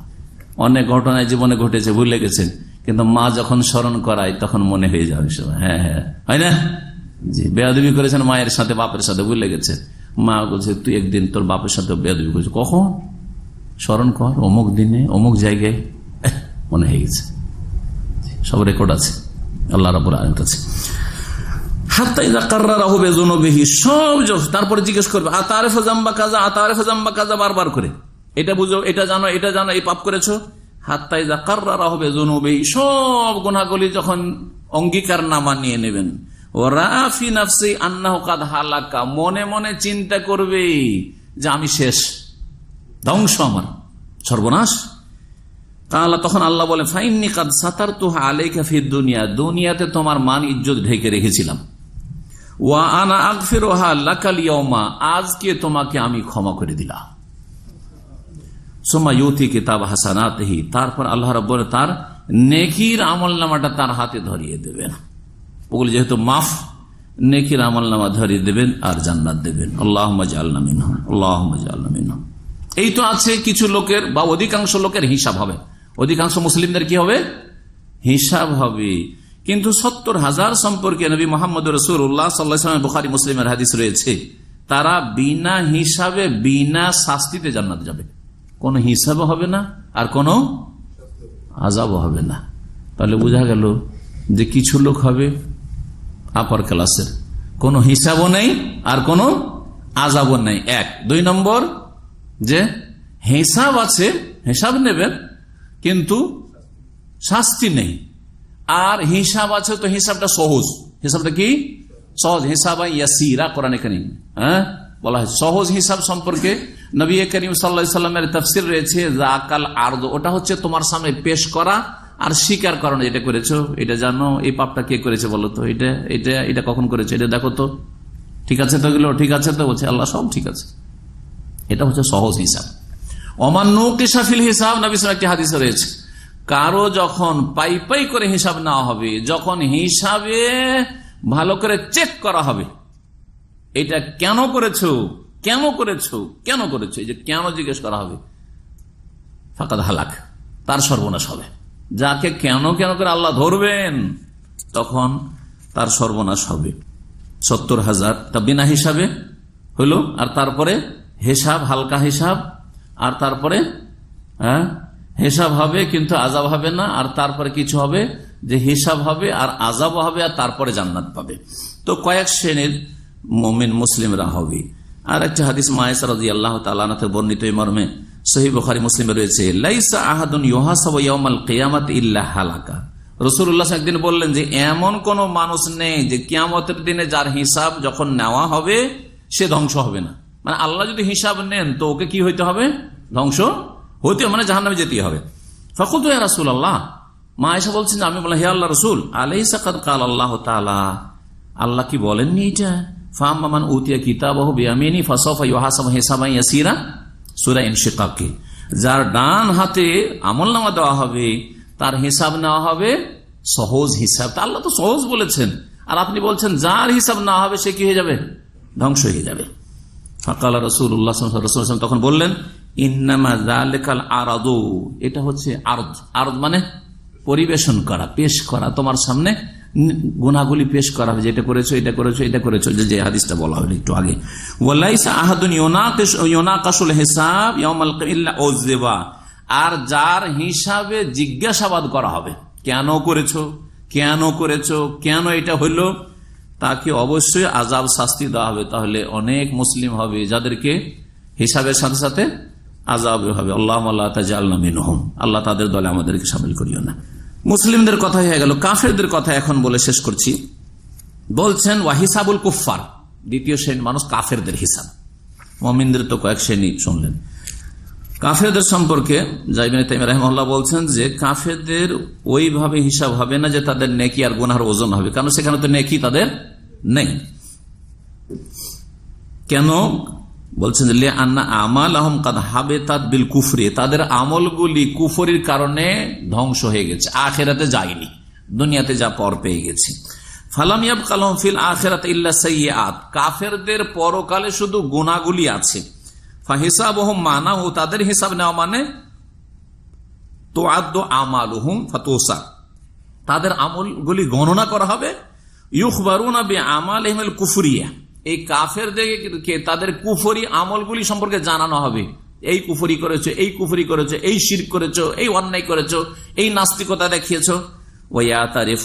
অনেক ঘটনায় জীবনে ঘটেছে, ভুলে গেছেন। কিন্তু মা যখন স্মরণ করায় তখন মনে হয়ে যাবে হ্যাঁ হ্যাঁ। হয় না? জি, বেয়াদবি করেছেন মায়ের সাথে, বাপের সাথে, ভুলে গেছে। মা বলছে, তুই একদিন তোর বাপের সাথে বেয়াদবি করেছিস। কখন? স্মরণ কর, অমুক দিনে, অমুক জায়গায়। মনে হয়ে গেছে। সব রেকর্ড আছে। আল্লাহ রাবুল আলম কাছে তারপরে জিজ্ঞেস করবে, আতারেফা জাম্বা কাজা আতারেফা জাম্বা কাজা বারবার করে? এটা বুঝো, এটা জানো এটা জানো, এই পাপ করেছ? হাত্তাই যা কার্রা হবে জনুবে সব গুণাগুলি যখন অঙ্গীকার নামা নিয়ে নেবেন। রাফি নাফসি আন্না কাদ হালাকা মনে মনে চিন্তা করবে যে আমি শেষ, ধ্বংস আমার, সর্বনাশ। তাহলে তখন আল্লাহ বলে ফাইননি কাদ সাতার তো আলেকা ফির দুনিয়া, দুনিয়াতে তোমার মান ইজ্জত ঢেকে রেখেছিলাম। ওয়া আনা আকফির ওহা লাকালিয়মা আজকে তোমাকে আমি ক্ষমা করে দিলাম। সোমা ইউথি কিতাব হাসানাতহি, তারপর আল্লাহ রব তার নেকির আমল নামাটা তার হাতে ধরিয়ে দেবেন। ওগুলো যেহেতু মাফ, নেকির আমল নামা ধরিয়ে দেবেন আর জান্নাত দেবেন। আল্লাহ আল্লাহ আল্লাহ আল্লাহ এই তো আছে কিছু লোকের বা অধিকাংশ লোকের হিসাব হবে। অধিকাংশ মুসলিমদের কি হবে? হিসাব হবে। কিন্তু সত্তর হাজার সম্পর্কে নবী মোহাম্মদ রসুল্লাহ সাল্লাহ বুখারি, মুসলিমের হাদিস রয়েছে, তারা বিনা হিসাবে, বিনা শাস্তিতে জান্নাত যাবে। কোনো হিসাব হবে না, আর কোনো আজাবও হবে না। তাহলে বোঝা গেল যে কিছু লোক হবে আপার ক্লাসের কোনো হিসাবও নেই, আর কোনো আজাবও নেই। এক। দুই নম্বর যে হিসাব আছে, হিসাব নেবেন কিন্তু শাস্তি নেই। আর হিসাব আছে তো হিসাবটা সহজ। হিসাবটা কি? সহজ। হিসাব ইয়াসিরা কোরআন এখানে হ্যাঁ? বলা হয় সহজ হিসাব সম্পর্কে নবী করিম সাল্লামের তফসির রয়েছে জাকাল আর্দ ওটা হচ্ছে তোমার সামনে পেশ করা আর স্বীকার করানো এটা করেছ? এটা জানো? এই পাপটা কে করেছে বলো তো? এটা এটা এটা কখন করেছ? এটা দেখো তো। ঠিক আছে তো এগুলো? ঠিক আছে তো? বলছে, আল্লাহ সব ঠিক আছে। এটা হচ্ছে সহজ হিসাব। অমান্য কিসাফিল হিসাব নবিস একটি হাদিসে রয়েছে। কারও যখন পাই পাই করে হিসাব নেওয়া হবে, যখন হিসাবে ভালো করে চেক করা হবে, এটা কেন করেছ? কেন করেছ? কেন করেছ? এই যে কেন জিজ্ঞেস করা হবে? ফাঁকা হালাক, তার সর্বনাশ হবে। যাকে কেন কেন করে আল্লাহ ধরবেন, তখন তার সর্বনাশ হবে। সত্তর হাজার তা বিনা হিসাবে হইল আর তারপরে হিসাব, হালকা হিসাব আর তারপরে হ্যাঁ? হিসাব হবে কিন্তু আজাব হবে না, আর তারপরে কিছু হবে যে হিসাব হবে, আর আজাব হবে, আর তারপরে জান্নাত পাবে। তো কয়েক শ্রেণির মমিন মুসলিমরা হবে। আর একটা হাদিস মায়েসা রাজি আল্লাহ তালানাতে বর্ণিত এই মর্মে মুসলিমে রয়েছে আহাদুন কেয়ামাত হালাকা। একদিন বললেন যে, এমন কোন মানুষ নেই যে দিনে যার হিসাব যখন নেওয়া হবে, সে ধ্বংস হবে না। মানে আল্লাহ যদি হিসাব নেন, তো ওকে কি হইতে হবে? ধ্বংস হইতে মানে জাহান নামে যেতে হবে। ফকুত রাসুল আল্লাহ মা এসে বলছেন আমি বললাম, হে আল্লাহ রসুল আলাই সাকাত কাল আল্লাহ তালা আল্লাহ কি বলেননি এটা ফাহমান উতিয়া কিতাব বিয়ামিনী ফসফা ইহাসাম হেসামাই ইয়াসিরা, সুরা ইনশিকাকে। যার ডান হাতে আমল নামা দেওয়া হবে, তার হিসাব নেওয়া হবে সহজ হিসাব। তা আল্লাহ তো সহজ বলেছেন। আর আপনি বলছেন, যার হিসাব না হবে, সে কি হয়ে যাবে? ধ্বংস হয়ে যাবে। ফাকাল রসুল্লাহ রসুল তখন বললেন, ইন্নামা জালেকাল আরাদু। এটা হচ্ছে আরদ। আরদ মানে পরিবেশন করা, পেশ করা। তোমার সামনে গুণাগুলি পেশ করা হবে, যেটা করেছ, এটা করেছ এটা করেছ, যে হাদিসটা বলা হলো একটু আগে। হিসাব আর যার হিসাবে জিজ্ঞাসাবাদ করা হবে, কেন করেছ? কেন করেছ? কেন এটা হইল তাকে অবশ্যই আজাব শাস্তি দেওয়া হবে। তাহলে অনেক মুসলিম হবে যাদেরকে হিসাবের সাথে সাথে আজাব হবে। আল্লাহ আল্লাহ তাজালমিনহম আল্লাহ তাদের দলে আমাদেরকে সামিল করিও না। মুসলিমদের কথা হয়ে গেল। কাফেরদের কথা এখন বলে শেষ করছি। বলছেন ওয়াহিসাবুল কুফার দ্বিতীয় শ্রেণি মানুষ কাফেরদের হিসাব। মমিনদের তো কয়েক শ্রেণি শুনলেন। কাফেরদের সম্পর্কে জাইবিন তাইম বলছেন যে কাফেরদের ওইভাবে হিসাব হবে না যে তাদের নেকি আর গুনার ওজন হবে, কারণ সেখানে তো নেকি তাদের নেই। কেন? বলছেন যে আন্না আমাল আহম কাদ হাবে তাদ বিল কুফরি, তাদের আমলগুলি কুফরির কারণে ধ্বংস হয়ে গেছে, আখেরাতে যায়নি, দুনিয়াতে যা পর পেয়ে গেছে। ফালামিয়াব কালম ফিল আখেরাত ইল্লা সৈয়াত কাফেরদের পরকালে শুধু গুণাগুলি আছে হিসাব মানা ও তাদের হিসাব নেওয়া মানে তো আদ্য আমাল হুম ফাতোসা। তাদের আমলগুলি গণনা করা হবে। বে আমাল এই কাফেরদেরকে তাদের কুফরি আমলগুলি সম্পর্কে জানানো হবে। এই কুফরি করেছ, এই কুফরি করেছ, এই শির করেছ, এই অন্যায় করেছ, এই নাস্তিকতা তারে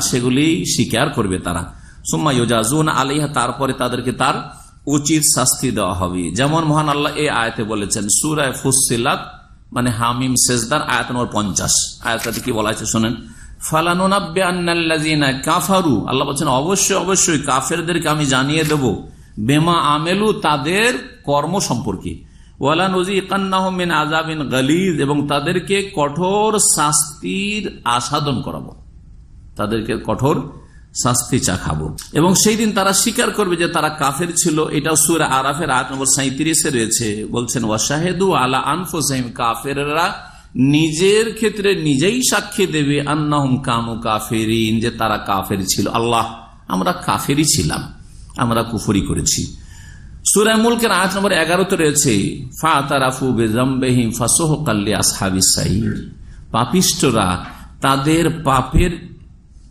সেগুলি স্বীকার করবে তারা। সুম্মা ইউজাজুন আলিহা তারপরে তাদেরকে তার উচিত শাস্তি দেওয়া হবে। যেমন মহান আল্লাহ এই আয়তে বলেছেন, সুরায় ফুসিলাত মানে হামিম সেজদার আয়াত নম্বর পঞ্চাশ। আয়াতটাতে কি বলা আছে শোনেন? কাফারু, আল্লাহ বলছেন, অবশ্যই অবশ্যই কাফেরদেরকে আমি জানিয়ে বেমা আমেলু তাদের কর্ম সম্পর্কে। গালিদ এবং তাদেরকে কঠোর শাস্তির আসাদন করাবো। তাদেরকে কঠোর শাস্তি চা খাব। এবং সেই দিন তারা স্বীকার করবে যে তারা কাফের ছিল। এটা সুর আরাফের আট নম্বর সাঁত্রিশে রয়েছে। বলছেন, ওয়াশাহেদু আলা আনফোসাইম কাফেররা নিজের ক্ষেত্রে নিজেই সাক্ষী দেবে আন্নাহম কানু কাফেরিন, যে তারা কাফের ছিল। আল্লাহ, আমরা কাফেরই ছিলাম। আমরা কুফরি করেছি। মুলকের আট নম্বর ফা তারাফু ফাসোহ পাপিষ্টরা তাদের পাপের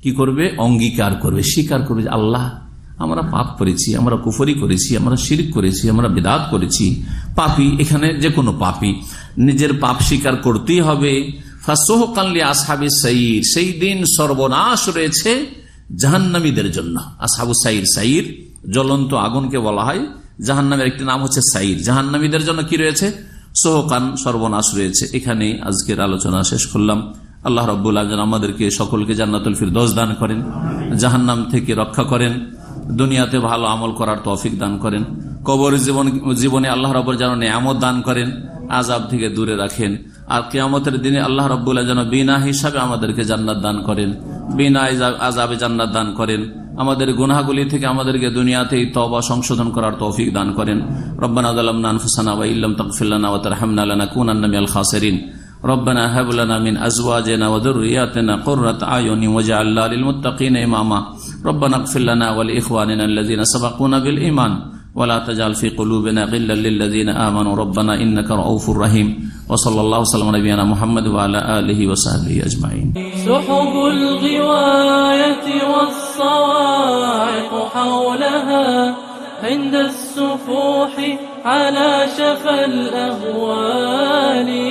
কি করবে? অঙ্গীকার করবে, স্বীকার করবে আল্লাহ, আমরা পাপ করেছি, আমরা কুফরি করেছি, আমরা শিরিক করেছি, আমরা বেদাত করেছি। পাপি এখানে যে কোনো পাপি। নিজের পাপ স্বীকার করতেই হবে। ফাসোহকাল্লি আসহাবি সাইর, সেই দিন সর্বনাশ রয়েছে জাহান্নামীদের জন্য। আসহাবু সাইর সাইর, জ্বলন্ত আগুনকে বলা হয়। জাহান্নামের একটি নাম হচ্ছে সাইর। জাহান্নামীদের জন্য কি রয়েছে? সোহকান সর্বনাশ রয়েছে। এখানে আজকের আলোচনা শেষ করলাম। আল্লাহ রব্বুল আলম আমাদেরকে সকলকে জান্নাতুল ফিরদোস দান করেন, জাহান্নাম থেকে রক্ষা করেন, দুনিয়াতে ভালো আমল করার তৌফিক দান করেন, কবর জীবন, জীবনে আল্লাহ রব্বর যেন নিয়ামত দান করেন আজাব থেকে দূরে রাখেন, আর কেয়ামতের দিনে আল্লাহ রব্বুল্লাহ যেন বিনা হিসাবে আমাদেরকে জান্নাত দান করেন, বিনা আজাবে জান্নাত দান করেন, আমাদের গুনাহগুলি থেকে আমাদেরকে দুনিয়াতেই তবা সংশোধন করার তৌফিক দান করেন। রব্বানা আদালামনা আনফুসানা ওয়া ইল্লাম তাগফির ওয়া তারহামনা লানাকুনান্না মিনাল ربنا هب لنا من أزواجنا وذرياتنا قرة أعين واجعلنا للمتقين إماما. ربنا اغفر لنا ولإخواننا الذين سبقونا بالإيمان. ولا تجعل في قلوبنا غلا للذين آمنوا. ربنا إنك رؤوف رحيم. وصلى الله وسلم على نبينا محمد وعلى آله وصحبه أجمعين. سحب الغواية والصواعق حولها عند السفوح على شفا الأهوال.